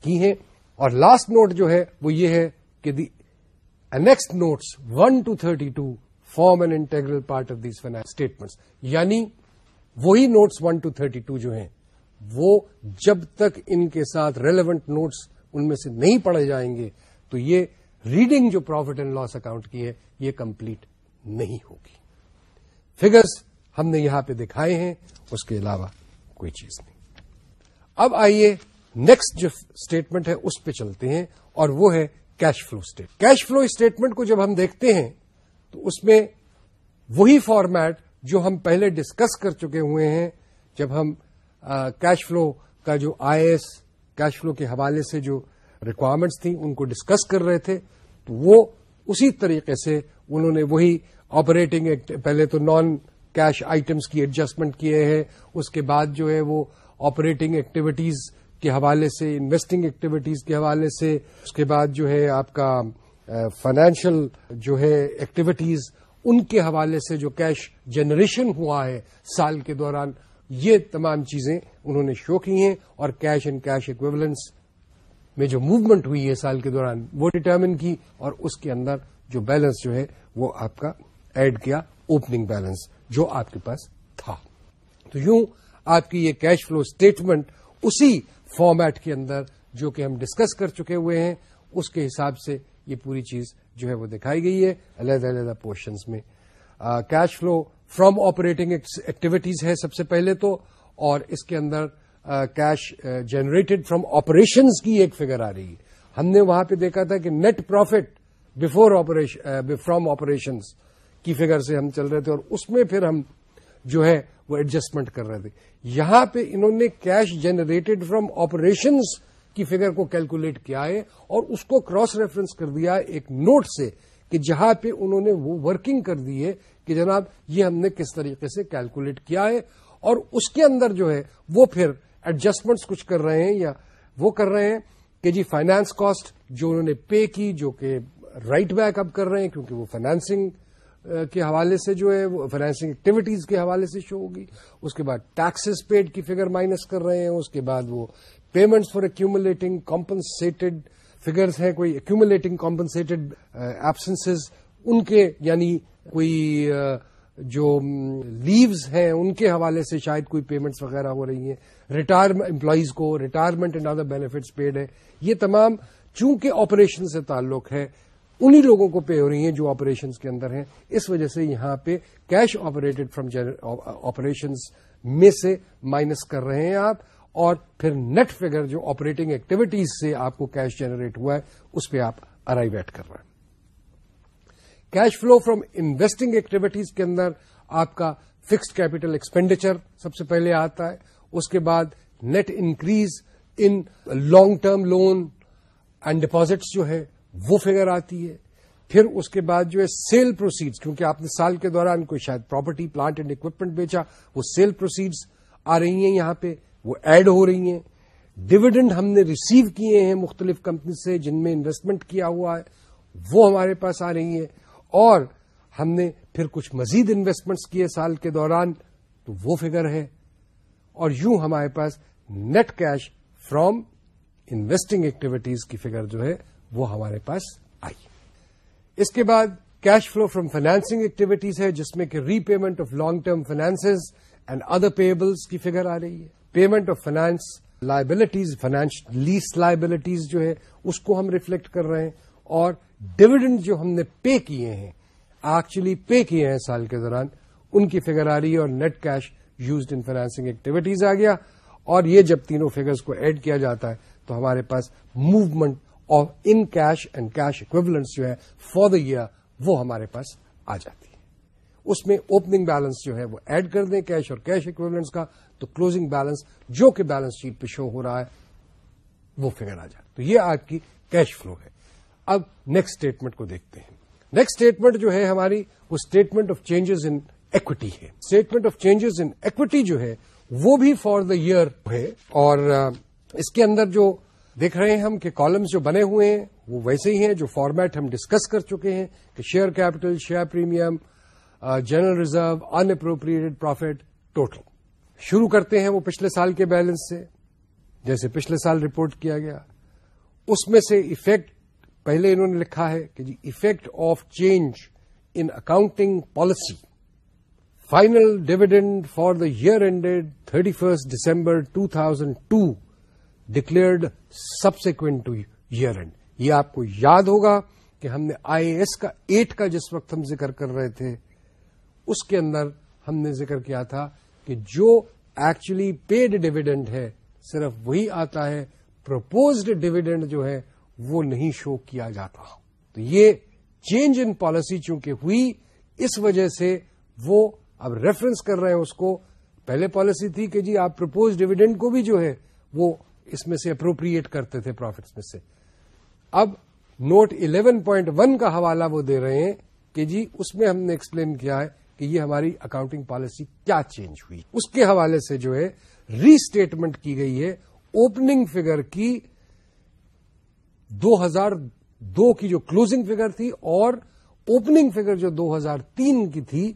Speaker 1: کی ہیں۔ اور لاسٹ نوٹ جو ہے، وہ یہ ہے کہ the next notes one to thirty two form an integral part of these finance statements یعنی وہی notes one to thirty two جو ہیں، وہ جب تک ان کے ساتھ ریلیونٹ نوٹس ان میں سے نہیں پڑے جائیں گے، تو یہ ریڈنگ جو پروفٹ اینڈ لاس اکاؤنٹ کی ہے، یہ کمپلیٹ نہیں ہوگی۔ فگرز ہم نے یہاں پہ دکھائے ہیں، اس کے علاوہ کوئی چیز نہیں۔ اب آئیے نیکسٹ جو اسٹیٹمنٹ ہے، اس پہ چلتے ہیں اور وہ ہے cash flow state cash flow statement کو جب ہم دیکھتے ہیں تو اس میں وہی فارمیٹ جو ہم پہلے ڈسکس کر چکے ہوئے ہیں، جب ہم کیش فلو کا جو آئی ایس کیش فلو کے حوالے سے جو ریکوائرمنٹس تھیں، ان کو ڈسکس کر رہے تھے، تو وہ اسی طریقے سے انہوں نے وہی آپریٹنگ پہلے تو نان کیش آئٹمس کی ایڈجسٹمنٹ کیے ہیں، اس کے بعد جو ہے وہ آپریٹنگ ایکٹیویٹیز کے حوالے سے انویسٹنگ ایکٹیویٹیز کے حوالے سے، اس کے بعد جو ہے آپ کا فائنینشیل جو ہے ایکٹیویٹیز ان کے حوالے سے جو کیش جنریشن ہوا ہے سال کے دوران، یہ تمام چیزیں انہوں نے شو کی ہیں اور کیش اینڈ کیش اکویولنس میں جو موومنٹ ہوئی ہے سال کے دوران، وہ ڈٹرمن کی اور اس کے اندر جو بیلنس جو ہے، وہ آپ کا ایڈ کیا اوپننگ بیلنس جو آپ کے پاس تھا۔ تو یوں آپ کی یہ کیش فلو اسٹیٹمنٹ اسی فارمیٹ کے اندر جو کہ ہم ڈسکس کر چکے ہوئے ہیں، اس کے حساب سے یہ پوری چیز جو ہے وہ دکھائی گئی ہے علیحدہ علیحدہ پورشنس میں۔ Cash flow from operating activities ہے سب سے پہلے تو، اور اس کے اندر کیش جنریٹڈ فرام آپریشنز کی ایک فگر آ رہی ہے۔ ہم نے وہاں پہ دیکھا تھا کہ net profit before operation from operations کی فگر سے ہم چل رہے تھے، اور اس میں پھر ہم جو ہے وہ ایڈجسٹمنٹ کر رہے تھے۔ یہاں پہ انہوں نے کیش جنریٹڈ فرام آپریشنز کی فگر کو کیلکولیٹ کیا ہے اور اس کو کراس ریفرنس کر دیا ایک نوٹ سے کہ جہاں پہ انہوں نے وہ ورکنگ کر دی ہے کہ جناب یہ ہم نے کس طریقے سے کیلکولیٹ کیا ہے اور اس کے اندر جو ہے وہ پھر ایڈجسٹمنٹس کچھ کر رہے ہیں یا وہ کر رہے ہیں کہ جی فائنانس کاسٹ جو انہوں نے پے کی جو کہ رائٹ بیک اب کر رہے ہیں کیونکہ وہ فائنانسنگ کے حوالے سے جو ہے وہ فائنینسنگ ایکٹیویٹیز کے حوالے سے شو ہوگی۔ اس کے بعد ٹیکسز پیڈ کی فگر مائنس کر رہے ہیں، اس کے بعد وہ payments for accumulating compensated figures ہیں، کوئی ایکومولیٹنگ کمپنسیٹڈ ایبسنس ان کے یعنی کوئی uh, جو لیوز ہیں، ان کے حوالے سے شاید کوئی پیمنٹس وغیرہ ہو رہی ہیں. ریٹائر امپلائیز کو retirement and other benefits paid ہے یہ تمام چونکہ آپریشن سے تعلق ہے، انہی لوگوں کو پے ہو رہی ہیں جو آپریشنس کے اندر ہیں. اس وجہ سے یہاں پہ کیش آپریٹڈ فرام آپریشنز میں سے مائنس کر رہے ہیں آپ. اور پھر نیٹ فگر جو آپریٹنگ ایکٹیویٹیز سے آپ کو کیش جنریٹ ہوا ہے، اس پہ آپ ارائیویٹ کر رہے ہیں۔ Cash flow from investing activities کے اندر آپ کا فکسڈ کیپٹل ایکسپینڈیچر سب سے پہلے آتا ہے، اس کے بعد net increase in long term loan and deposits جو ہے، وہ فگر آتی ہے۔ پھر اس کے بعد جو ہے سیل پروسیڈز کیونکہ آپ نے سال کے دوران کوئی شاید پراپرٹی پلانٹ اینڈ اکوپمنٹ بیچا، وہ سیل پروسیڈز آ رہی ہیں یہاں پہ۔ وہ ایڈ ہو رہی ہیں۔ ڈویڈنڈ ہم نے ریسیو کیے ہیں مختلف کمپنی سے جن میں انویسٹمنٹ کیا ہوا ہے، وہ ہمارے پاس آ رہی ہیں۔ اور ہم نے پھر کچھ مزید انویسٹمنٹس کیے سال کے دوران، تو وہ فگر ہے۔ اور یوں ہمارے پاس net cash from investing activities کی فگر جو ہے، وہ ہمارے پاس آئی۔ اس کے بعد cash flow from financing activities ہے، جس میں کہ repayment of long term finance and other payables کی فگر آ رہی ہے۔ Payment of finance liabilities finance lease liabilities جو ہے اس کو ہم ریفلیکٹ کر رہے ہیں اور ڈویڈنڈ جو ہم نے پے کیے ہیں ایکچولی پے کیے ہیں سال کے دوران، ان کی فگر آ رہی ہے اور net cash used in financing activities آ گیا اور یہ جب تینوں فگرز کو ایڈ کیا جاتا ہے، تو ہمارے پاس movement of in cash and cash equivalents جو ہے فار دا ایئر وہ ہمارے پاس آ جاتی ہے۔ اس میں اوپننگ بیلنس جو ہے وہ ایڈ کر دیں کیش اور کیش اکویبلنس کا، تو کلوزنگ بیلنس جو کہ بیلنس شیٹ پہ شو ہو رہا ہے، وہ فگر آ جائے۔ تو یہ آپ کی کیش فلو ہے۔ اب نیکسٹ اسٹیٹمنٹ کو دیکھتے ہیں۔ نیکسٹ اسٹیٹمنٹ جو ہے ہماری، وہ statement of changes in equity ہے۔ Statement of changes in equity جو ہے، وہ بھی فار دا ایئر ہے۔ اور اس کے اندر جو دیکھ رہے ہیں ہم کہ کالمس جو بنے ہوئے ہیں، وہ ویسے ہی ہیں، جو فارمیٹ ہم ڈسکس کر چکے ہیں کہ share capital share premium general reserve unappropriated profit total شروع کرتے ہیں وہ پچھلے سال کے بیلنس سے، جیسے پچھلے سال رپورٹ کیا گیا۔ اس میں سے افیکٹ پہلے انہوں نے لکھا ہے کہ جی effect of change in accounting policy final dividend for the year ended thirty first December two thousand two declared subsequent to year end یہ آپ کو یاد ہوگا کہ ہم نے آئی اے ایس کا ایٹ کا جس وقت ہم ذکر کر رہے تھے اس کے اندر ہم نے ذکر کیا تھا کہ جو ایکچولی پیڈ ڈویڈنڈ ہے، صرف وہی آتا ہے پرپوزڈ ڈویڈنڈ جو ہے، وہ نہیں شو کیا جاتا۔ تو یہ چینج ان پالیسی چونکہ ہوئی، اس وجہ سے وہ اب ریفرنس کر رہے ہیں اس کو۔ پہلے پالیسی تھی کہ جی آپ پرپوز ڈویڈنڈ کو بھی جو ہے، وہ اس میں سے اپروپریٹ کرتے تھے پروفٹس میں سے۔ اب نوٹ 11.1 کا حوالہ وہ دے رہے ہیں کہ جی اس میں ہم نے ایکسپلین کیا ہے۔ کہ یہ ہماری اکاؤنٹنگ پالیسی کیا چینج ہوئی۔ اس کے حوالے سے جو ہے ری اسٹیٹمنٹ کی گئی ہے۔ اوپننگ فگر کی دو ہزار دو کی جو کلوزنگ فگر تھی اور اوپننگ فگر جو دو ہزار تین کی تھی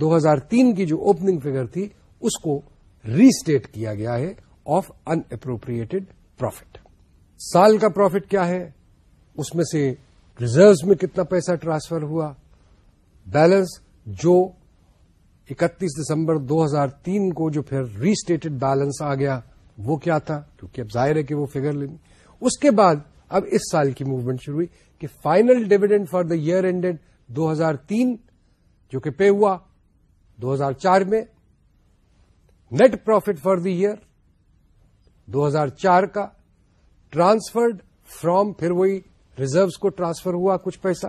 Speaker 1: دو ہزار تین کی جو اوپننگ فگر تھی، اس کو ری اسٹیٹ کیا گیا ہے آف ان اپروپریٹڈ پروفٹ سال کا پروفٹ کیا ہے؟ اس میں سے ریزروز میں کتنا پیسہ ٹرانسفر ہوا؟ بیلنس جو اکتیس دسمبر دو ہزار تین کو جو پھر ری اسٹیٹڈ بیلنس آ گیا، وہ کیا تھا؟ کیونکہ اب ظاہر ہے کہ وہ فگر لینی اس کے بعد اب اس سال کی موومنٹ شروع ہوئی کہ final dividend for the year ended دو ہزار تین جو کہ پے ہوا دو ہزار چار میں net profit for the year دو ہزار چار کا ٹرانسفرڈ فرام پھر وہی ریزروس کو ٹرانسفر ہوا کچھ پیسہ،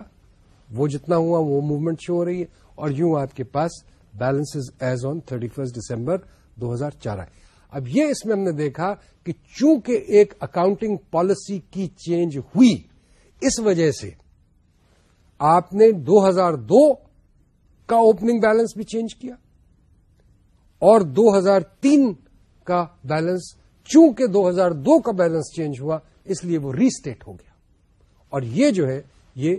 Speaker 1: وہ جتنا ہوا وہ موومنٹ شو ہو رہی ہے۔ اور یوں آپ کے پاس balance as on thirty first December دو ہزار چار اب یہ اس میں ہم نے دیکھا کہ چونکہ ایک اکاؤنٹنگ پالیسی کی چینج ہوئی، اس وجہ سے آپ نے دو ہزار دو کا اوپننگ بیلنس بھی چینج کیا اور دو ہزار تین کا بیلنس چونکہ دو ہزار دو کا بیلنس چینج ہوا، اس لیے وہ ریسٹیٹ ہو گیا۔ اور یہ جو ہے، یہ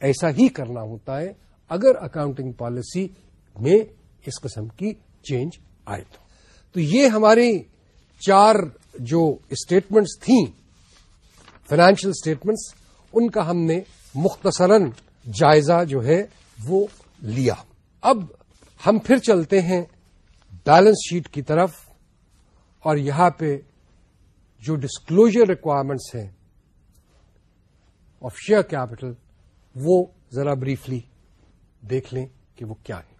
Speaker 1: ایسا ہی کرنا ہوتا ہے۔ اگر اکاؤنٹنگ پالیسی میں اس قسم کی چینج آئے تو۔ تو یہ ہماری چار جو اسٹیٹمنٹس تھیں فائنینشیل اسٹیٹمنٹس ان کا ہم نے مختصراً جائزہ جو ہے وہ لیا۔ اب ہم پھر چلتے ہیں بیلنس شیٹ کی طرف، اور یہاں پہ جو ڈسکلوجر ریکوائرمنٹس ہیں آف شیئر کیپٹل وہ ذرا بریفلی دیکھ لیں کہ وہ کیا ہے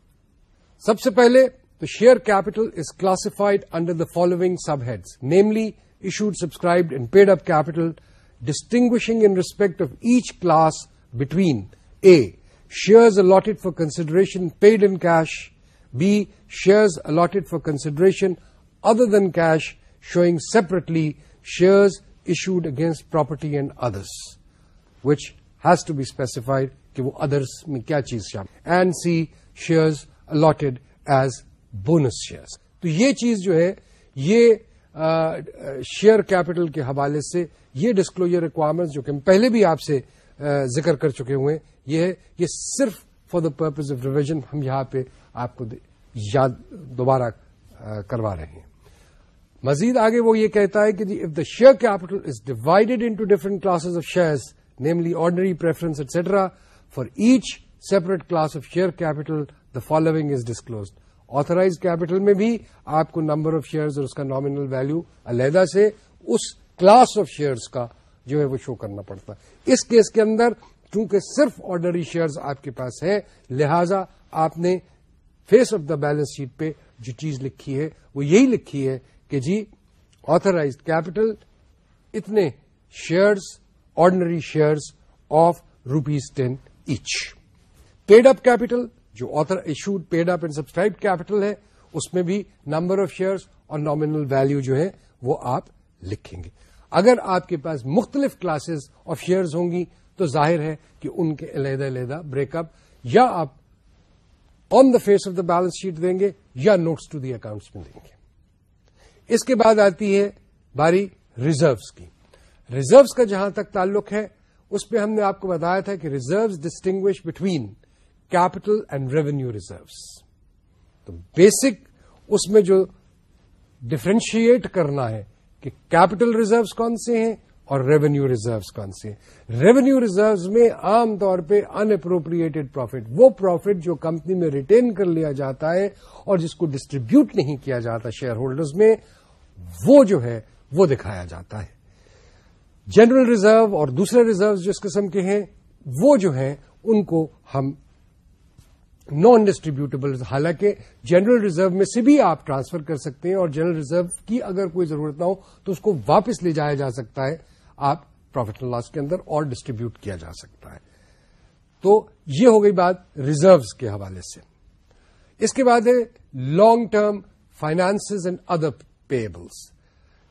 Speaker 1: سب سے پہلے تو share capital is classified under the following subheads namely issued subscribed and paid up capital distinguishing in respect of each class between A shares allotted for consideration paid in cash B shares allotted for consideration other than cash showing separately shares issued against property and others which has to be specified کہ وہ others میں کیا چیز شامل and C shares allotted as bonus shares تو یہ چیز جو ہے، یہ شیئر کیپٹل کے حوالے سے یہ ڈسکلوجر ریکوائرمنٹ جو کہ ہم پہلے بھی آپ سے ذکر کر چکے ہوئے یہ ہے، یہ صرف for the purpose of revision ہم یہاں پہ آپ کو یاد دوبارہ کروا رہے ہیں۔ مزید آگے وہ یہ کہتا ہے کہ if the share capital is divided into different classes of shares namely ordinary preference etcetera for each separate class of share capital the following is disclosed authorised capital میں بھی آپ کو نمبر آف شیئرز اور اس کا nominal value علیحدہ سے اس کلاس آف شیئرز کا جو ہے وہ شو کرنا پڑتا ہے۔ اس کیس کے اندر چونکہ صرف آرڈنری شیئرز آپ کے پاس ہے لہذا آپ نے face of the balance sheet پہ جو چیز لکھی ہے، وہ یہی لکھی ہے کہ جی آترائز کیپٹل اتنے shares ordinary shares of rupees ten each paid up capital جو author issued paid up and subscribed capital ہے، اس میں بھی نمبر آف شیئرس اور نامنل ویلو جو ہے وہ آپ لکھیں گے۔ اگر آپ کے پاس مختلف کلاسز آف شیئرز ہوں گی، تو ظاہر ہے کہ ان کے علیحدہ علیحدہ بریک اپ یا آپ on the face of the balance sheet دیں گے یا نوٹس ٹو دی اکاؤنٹس میں دیں گے۔ اس کے بعد آتی ہے باری ریزروس کی۔ ریزروس کا جہاں تک تعلق ہے اس پہ ہم نے آپ کو بتایا تھا کہ reserves distinguish between capital and revenue reserves تو بیسک اس میں جو ڈفرینشیٹ کرنا ہے کہ کیپٹل ریزروس کون سے ہیں اور ریونیو ریزروس کون سے ہیں. ریونیو ریزروز میں عام طور پہ ان اپروپریٹڈ پروفٹ وہ پروفٹ جو کمپنی میں ریٹین کر لیا جاتا ہے اور جس کو ڈسٹریبیوٹ نہیں کیا جاتا شیئر ہولڈرز میں، وہ جو ہے، وہ دکھایا جاتا ہے۔ جنرل ریزرو اور دوسرے ریزرو جس قسم کے ہیں، وہ جو ہیں، ان کو ہم نان ڈسٹریبیوٹیبل حالانکہ جنرل ریزرو میں سے بھی آپ ٹرانسفر کر سکتے ہیں اور جنرل ریزرو کی اگر کوئی ضرورت نہ ہو تو اس کو واپس لے جایا جا سکتا ہے۔ آپ پروفیٹ لاس کے اندر اور ڈسٹریبیوٹ کیا جا سکتا ہے۔ تو یہ ہو گئی بات ریزروز کے حوالے سے۔ اس کے بعد ہے long term finance and other payables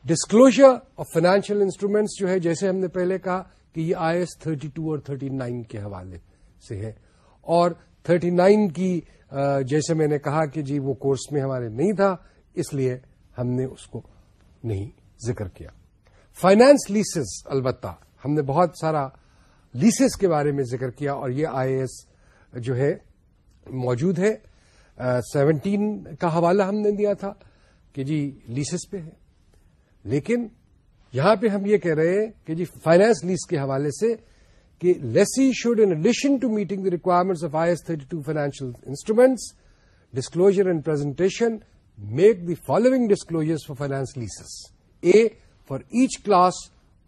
Speaker 1: disclosure of financial instruments جو ہے، جیسے ہم نے پہلے کہا کہ یہ آئی ایس تھرٹی ٹو اور تھرٹی نائن کے حوالے سے ہے۔ اور تھرٹی نائن کی جیسے میں نے کہا کہ جی وہ کورس میں ہمارے نہیں تھا، اس لیے ہم نے اس کو نہیں ذکر کیا۔ فائنانس لیسز البتہ ہم نے بہت سارا لیسز کے بارے میں ذکر کیا اور یہ آئی ایس جو ہے موجود ہے۔ سیونٹین کا حوالہ ہم نے دیا تھا کہ جی لیسز پہ ہے۔ لیکن یہاں پہ ہم یہ کہہ رہے ہیں کہ جی فائنانس لیز کے حوالے سے کہ lessee should in addition to meeting the requirements of I S thirty two financial instruments disclosure and presentation make the following disclosure for finance leases A for each class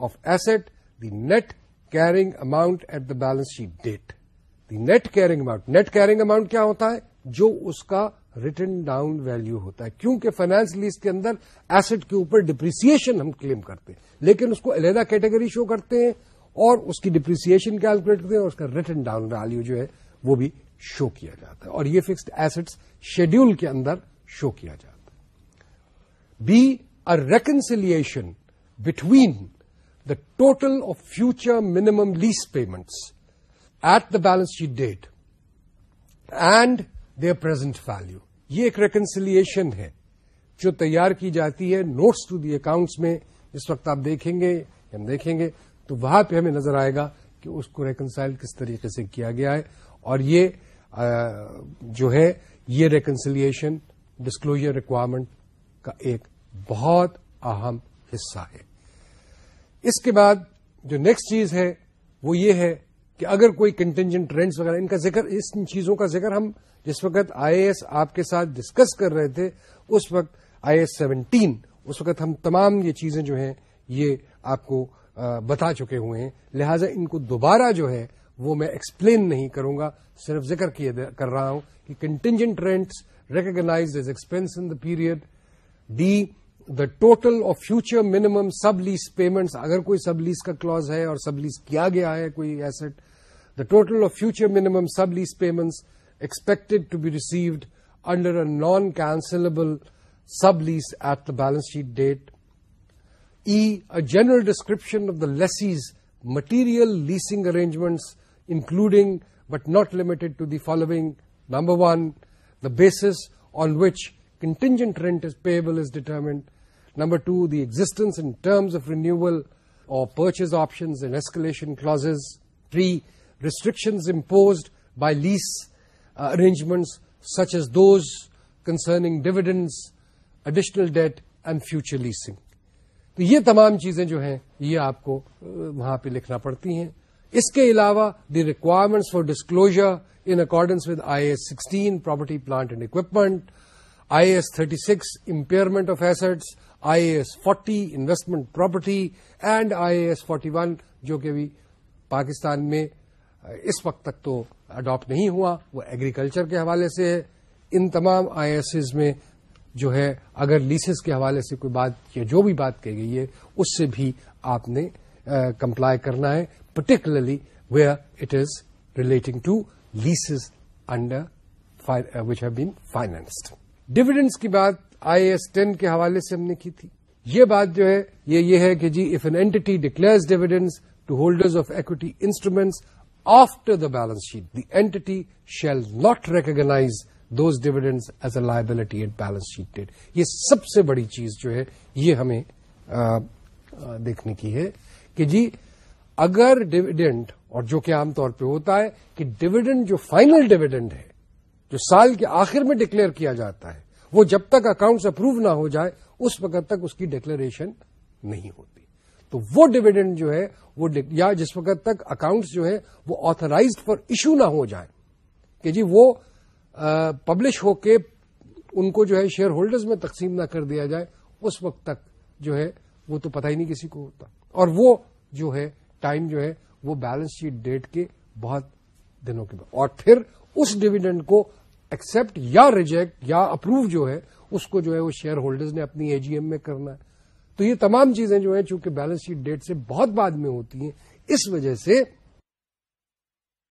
Speaker 1: of asset the net carrying amount at the balance sheet date the net carrying amount net carrying amount کیا ہوتا ہے? جو اس کا return down value ہوتا ہے. کیونکہ finance lease کے اندر ایسٹ کے اوپر ڈپریسن ہم کلیم کرتے ہیں. لیکن اس کو علیحدہ کیٹیگری شو کرتے ہیں اور اس کی ڈپریسن کیلکولیٹ کرتے ہیں اور اس کا ریٹرن ڈاؤن ویلو جو ہے وہ بھی شو کیا جاتا ہے. اور یہ فکسڈ ایسٹس شیڈیول کے اندر شو کیا جاتا ہے. B a reconciliation between the total of future minimum lease payments at the balance sheet date and their present value یہ ایک ریکنسیلشن ہے جو تیار کی جاتی ہے نوٹس ٹو دی اکاؤنٹس میں۔ اس وقت آپ دیکھیں گے، ہم دیکھیں گے۔ تو وہاں پہ ہمیں نظر آئے گا کہ اس کو ریکنسائل کس طریقے سے کیا گیا ہے۔ اور یہ جو ہے، یہ ریکنسیلشن ڈسکلوجر ریکوائرمنٹ کا ایک بہت اہم حصہ ہے۔ اس کے بعد جو نیکسٹ چیز ہے وہ یہ ہے کہ اگر کوئی کنٹینجنٹ ٹرینڈس وغیرہ، ان کا ذکر، اس چیزوں کا ذکر ہم جس وقت آئی اے ایس آپ کے ساتھ ڈسکس کر رہے تھے، اس وقت آئی ایس سیونٹین اس وقت ہم تمام یہ چیزیں جو ہیں، یہ آپ کو بتا چکے ہوئے ہیں۔ لہذا ان کو دوبارہ جو ہے، وہ میں ایکسپلین نہیں کروں گا، صرف ذکر کر رہا ہوں کہ contingent rents recognised as expense in the period D the total of future minimum sublease payments اگر کوئی سب لیز کا کلوز ہے اور سب لیز کیا گیا ہے کوئی asset the total of future minimum sublease payments to be received under a non cancellable sublease at the balance sheet date E general description of the lessee's material leasing arrangements including but not limited to the following number one the basis on which contingent rent payable is determined Number two, the existence in terms of renewal or purchase options and escalation clauses. Three, restrictions imposed by lease arrangements such as those concerning dividends, additional debt and future leasing. تو یہ تمام چیزیں جو ہیں یہ آپ کو وہاں پہ لکھنا پڑتی ہیں اس کے علاوہ the requirements for disclosure in accordance with I S sixteen property plant and equipment I S thirty six impairment of assets I S forty investment property and I S forty one جو کہ بھی پاکستان میں اس وقت تک تو adapt نہیں ہوا، وہ ایگریکلچر کے حوالے سے ہے۔ ان تمام آئی ایس میں جو ہے، اگر لیسز کے حوالے سے کوئی بات یا جو بھی بات کہی گئی ہے، اس سے بھی آپ نے کمپلائی کرنا ہے۔ Particularly where it is relating to leases under which have been financed dividends کی بات آئی ایس ٹین کے حوالے سے ہم نے کی تھی۔ یہ بات جو ہے، یہ یہ ہے کہ جی if an entity declares dividends to holders of equity instruments after the balance sheet the entity shall not recognise those dividends as a liability at balance sheet date یہ سب سے بڑی چیز جو ہے، یہ ہمیں دیکھنے کی ہے کہ جی اگر ڈویڈنڈ اور جو کہ عام طور پہ ہوتا ہے کہ ڈویڈنڈ جو فائنل ڈویڈنڈ ہے، جو سال کے آخر میں ڈکلیئر کیا جاتا ہے وہ جب تک اکاؤنٹس اپروو نہ ہو جائے، اس وقت تک اس کی ڈکلیریشن نہیں ہوتی۔ تو وہ ڈویڈنڈ جو ہے، وہ یا جس وقت تک اکاؤنٹس جو ہے وہ آترائزڈ فار ایشو نہ ہو جائے۔ کہ جی وہ پبلش ہو کے ان کو جو ہے شیئر ہولڈرز میں تقسیم نہ کر دیا جائے، اس وقت تک جو ہے، وہ تو پتہ ہی نہیں کسی کو ہوتا۔ اور وہ جو ہے ٹائم جو ہے، وہ بیلنس شیٹ ڈیٹ کے بہت دنوں کے بعد۔ اور پھر اس ڈویڈنڈ کو ایکسپٹ یا ریجیکٹ یا اپروو جو ہے، اس کو جو ہے وہ شیئر ہولڈرز نے اپنی اے جی ایم میں کرنا ہے۔ تو یہ تمام چیزیں جو ہیں، چونکہ بیلنس شیٹ ڈیٹ سے بہت بعد میں ہوتی ہیں، اس وجہ سے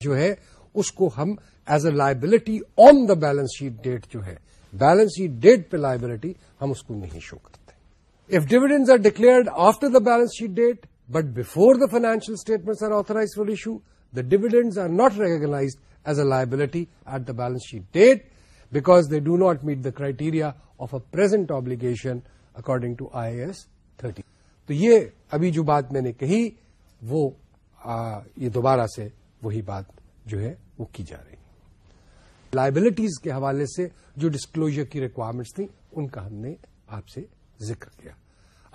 Speaker 1: جو ہے، اس کو ہم as a liability on the balance sheet date جو ہے بیلنس شیٹ ڈیٹ پہ لائبلٹی ہم اس کو نہیں شو کرتے۔ If dividends are declared after the balance sheet date but before the financial statement are authorise for issue the dividends are not recognised as a liability at the balance sheet date because they do not meet the criteria of a present obligation according to IAS 30. تو یہ ابھی جو بات میں نے کہی، وہ یہ دوبارہ سے وہی بات جو ہے، وہ کی جا رہی لائبلٹیز کے حوالے سے جو ڈسکلوجر کی ریکوائرمنٹس تھیں، ان کا ہم نے آپ سے ذکر کیا۔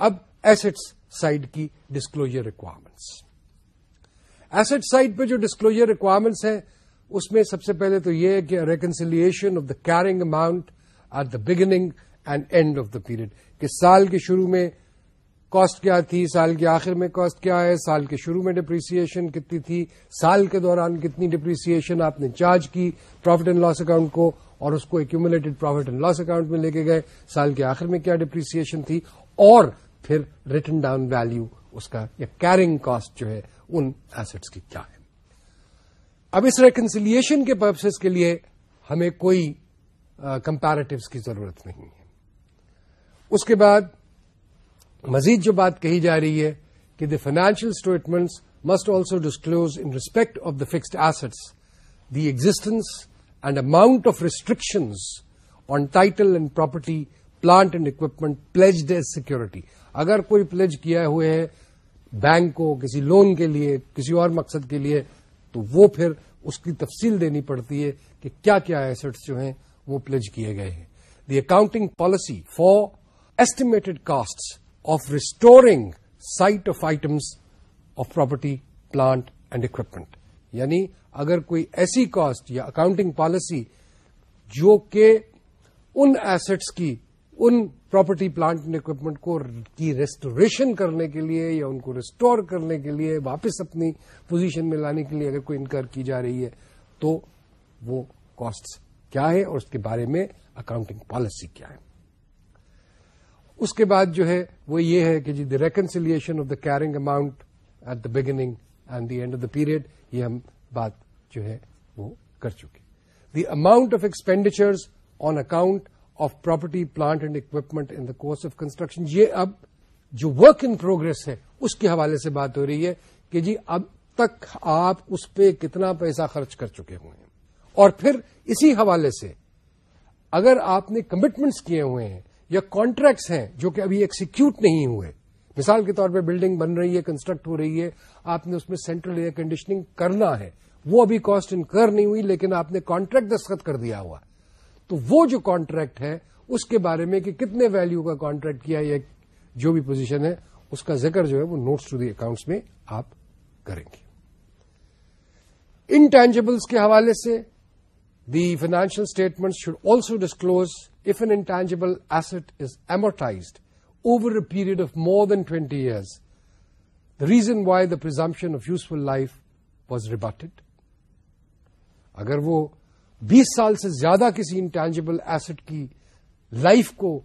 Speaker 1: اب ایسٹس سائڈ کی ڈسکلوجر ریکوائرمنٹس ایسٹ سائڈ پہ جو ڈسکلوجر ریکوائرمنٹس ہیں اس میں سب سے پہلے تو یہ کہ reconciliation of the carrying amount at the beginning and end of the period کہ سال کے شروع میں کاسٹ کیا تھی، سال کے آخر میں کاسٹ کیا ہے، سال کے شروع میں ڈپریسیشن کتنی تھی، سال کے دوران کتنی ڈپریسیشن آپ نے چارج کی پروفٹ اینڈ لاس اکاؤنٹ کو اور اس کو accumulated profit and loss account میں لے کے گئے۔ سال کے آخر میں کیا ڈپریسیشن تھی؟ اور پھر ریٹرن ڈاؤن ویلو اس کا یا کیرنگ کاسٹ جو ہے، ان ایسٹس کی کیا ہے۔ اب اس ریکنسیلیشن کے پرپسز کے لیے ہمیں کوئی کمپیرٹیوز کی ضرورت نہیں ہے۔ اس کے بعد مزید جو بات کہی جا رہی ہے کہ the financial statements must also disclose in respect of the fixed assets the existence and amount of restrictions on title and property plant and equipment pledged as security اگر کوئی پلیج کیا ہوئے ہے بینک کو، کسی لون کے لیے، کسی اور مقصد کے لیے تو وہ پھر اس کی تفصیل دینی پڑتی ہے کہ کیا کیا ایسٹس جو ہیں وہ پلیج کیے گئے ہیں. The accounting policy for estimated cost of restoring site of items of property plant and equipment یعنی اگر کوئی ایسی کاسٹ یا اکاؤنٹنگ پالیسی جو کہ ان ایسٹس کی، ان پراپرٹی پلانٹ اینڈ اکوپمنٹ کو کی ریسٹوریشن کرنے کے لیے یا ان کو ریسٹور کرنے کے لیے، واپس اپنی پوزیشن میں لانے کے لیے اگر کوئی انکر کی جا رہی ہے، تو وہ کاسٹ کیا ہے اور اس کے بارے میں اکاؤنٹنگ پالیسی کیا ہے۔ اس کے بعد جو ہے، وہ یہ ہے کہ جی the reconciliation of the carrying amount at the beginning and the end of the period یہ ہم بات جو ہے وہ کر چکے۔ The amount of expenditures on account of property, plant and equipment in the course of construction. یہ اب جو ورک ان پروگرس ہے، اس کے حوالے سے بات ہو رہی ہے کہ جی اب تک آپ اس پہ کتنا پیسہ خرچ کر چکے ہوئے ہیں۔ اور پھر اسی حوالے سے اگر آپ نے کمٹمنٹس کیے ہوئے ہیں یا کانٹریکٹس ہیں جو کہ ابھی ایکسیکیوٹ نہیں ہوئے، مثال کے طور پہ بلڈنگ بن رہی ہے کنسٹرکٹ ہو رہی ہے، آپ نے اس میں سینٹرل ایئر کنڈیشننگ کرنا ہے، وہ ابھی کاسٹ انکر نہیں ہوئی، لیکن آپ نے کانٹریکٹ دستخط کر دیا ہوا۔ تو وہ جو کانٹریکٹ ہے اس کے بارے میں کہ کتنے ویلو کا کانٹریکٹ کیا یا جو بھی پوزیشن ہے اس کا ذکر جو ہے وہ نوٹس ٹو دی اکاؤنٹس میں آپ کریں گے انٹینجبلس کے حوالے سے the financial statement should also disclose if an intangible asset is amortized over a period of more than 20 years, the reason why the presumption of useful life was rebutted. اگر وہ بیس سال سے زیادہ کسی انٹینجیبل ایسٹ کی life کو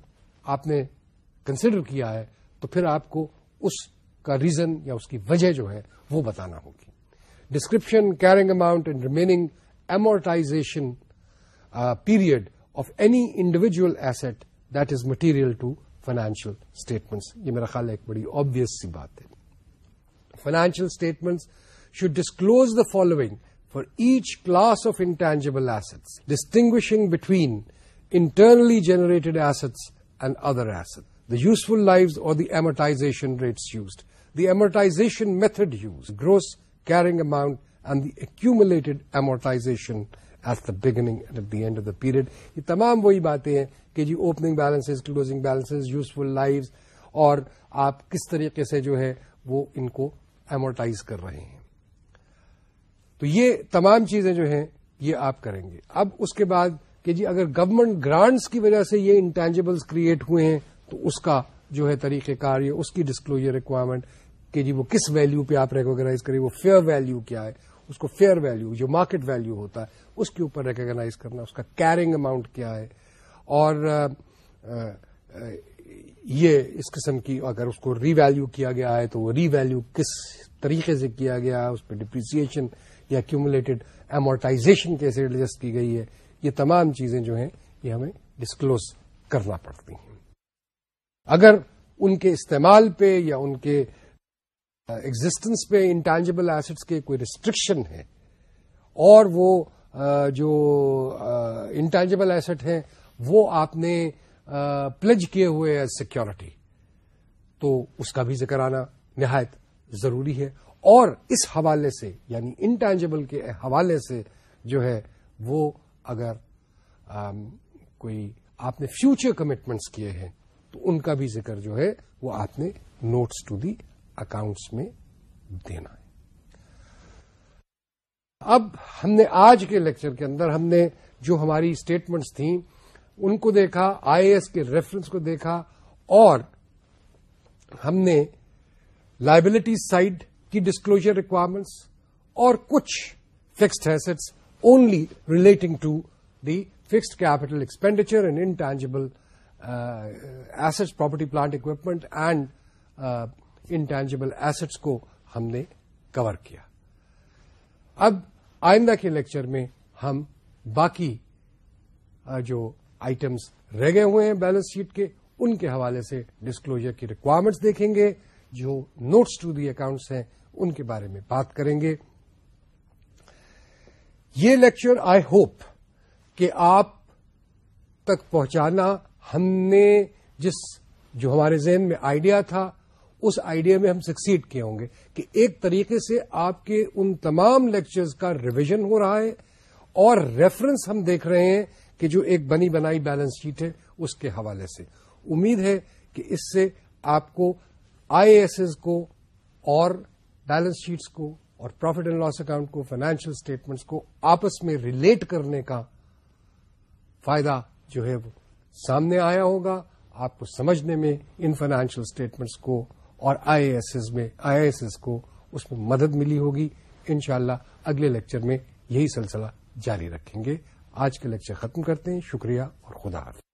Speaker 1: آپ نے کنسیڈر کیا ہے، تو پھر آپ کو اس کا ریزن یا اس کی وجہ جو ہے وہ بتانا ہوگی۔ Description carrying amount and remaining amortisation period of any individual asset that is material to financial statements یہ میرا خیال ہے ایک بڑی آبیس سی بات ہے۔ Financial statements should disclose the following for each class of intangible assets distinguishing between internally generated assets and other asset the useful life اور the amortisation rates used the amortisation method use gross carrying amount and the accumulated amortisation at the beginning at the end of the period یہ تمام وہی باتیں ہیں کہ جی opening balances closing balances useful life اور آپ کس طریقے سے جو ہے وہ ان کو ایمورٹائز کر رہے ہیں۔ تو یہ تمام چیزیں جو ہیں، یہ آپ کریں گے۔ اب اس کے بعد کہ جی اگر گورنمنٹ گرانٹس کی وجہ سے یہ انٹینجیبلس کریٹ ہوئے ہیں، تو اس کا جو ہے طریقہ کار یا اس کی ڈسکلوجر ریکوائرمنٹ کہ جی وہ کس ویلو پہ آپ ریکوگنائز کریں، وہ فیئر ویلو کیا ہے۔ اس کو فیئر ویلو جو مارکیٹ ویلو ہوتا ہے، اس کے اوپر ریکگنائز کرنا، اس کا کیرنگ اماؤنٹ کیا ہے۔ اور یہ اس قسم کی اگر اس کو ری ویلو کیا گیا ہے، تو وہ ری ویلو کس طریقے سے کیا گیا ہے، اس پہ ڈپریسیشن یا کیومولیٹڈ ایمورٹائزیشن کیسے ایڈجسٹ کی گئی ہے، یہ تمام چیزیں جو ہیں، یہ ہمیں ڈسکلوز کرنا پڑتی ہیں۔ اگر ان کے استعمال پہ یا ان کے ایگزٹنس پہ انٹینجیبل ایسٹس کے کوئی ریسٹرکشن ہے، اور وہ جو انٹینجبل ایسٹ ہیں، وہ آپ نے پلج کیے ہوئے ایز سیکورٹی تو اس کا بھی ذکر آنا نہایت ضروری ہے۔ اور اس حوالے سے یعنی انٹینجبل کے حوالے سے جو ہے، وہ اگر کوئی آپ نے فیوچر کمٹمنٹس کیے ہیں، تو ان کا بھی ذکر جو ہے، وہ آپ نے نوٹس ٹو دی اکاؤنٹس میں دینا ہے۔ اب ہم نے آج کے لیکچر کے اندر ہم نے جو ہماری اسٹیٹمنٹس تھیں، ان کو دیکھا آئی اے ایس کے ریفرنس کو دیکھا، اور ہم نے لائبلٹی سائڈ کی ڈسکلوجر ریکوائرمنٹس اور کچھ fixed assets only relating to the fixed capital expenditure and intangible assets property plant equipment and intangible assets کو ہم نے کور کیا۔ اب آئندہ کے لیکچر میں ہم باقی uh, جو آئٹمس رہ گئے ہوئے ہیں بیلنس شیٹ کے، ان کے حوالے سے ڈسکلوجر کی ریکوائرمنٹس دیکھیں گے، جو نوٹس ٹو دی اکاؤنٹس ہیں ان کے بارے میں بات کریں گے۔ یہ لیکچر آئی ہوپ کہ آپ تک پہنچانا ہم نے جس جو ہمارے ذہن میں آئیڈیا تھا، اس آئیڈیا میں ہم سکسیڈ کیے ہوں گے کہ ایک طریقے سے آپ کے ان تمام لیکچرز کا ریویژن ہو رہا ہے اور ریفرنس ہم دیکھ رہے ہیں کہ جو ایک بنی بنائی بیلنس شیٹ ہے، اس کے حوالے سے۔ امید ہے کہ اس سے آپ کو آئی ایس کو اور بیلنس شیٹس کو اور پروفٹ اینڈ لاس اکاؤنٹ کو فائنینشیل اسٹیٹمنٹس کو آپس میں ریلیٹ کرنے کا فائدہ جو ہے وہ سامنے آیا ہوگا۔ آپ کو سمجھنے میں ان فائنینشیل اسٹیٹمنٹس کو اور آئی ایس میں، آئی ایس ایس کو اس میں مدد ملی ہوگی۔ انشاءاللہ اگلے لیکچر میں یہی سلسلہ جاری رکھیں گے۔ آج کے لیکچر ختم کرتے ہیں۔ شکریہ اور خدا حافظ۔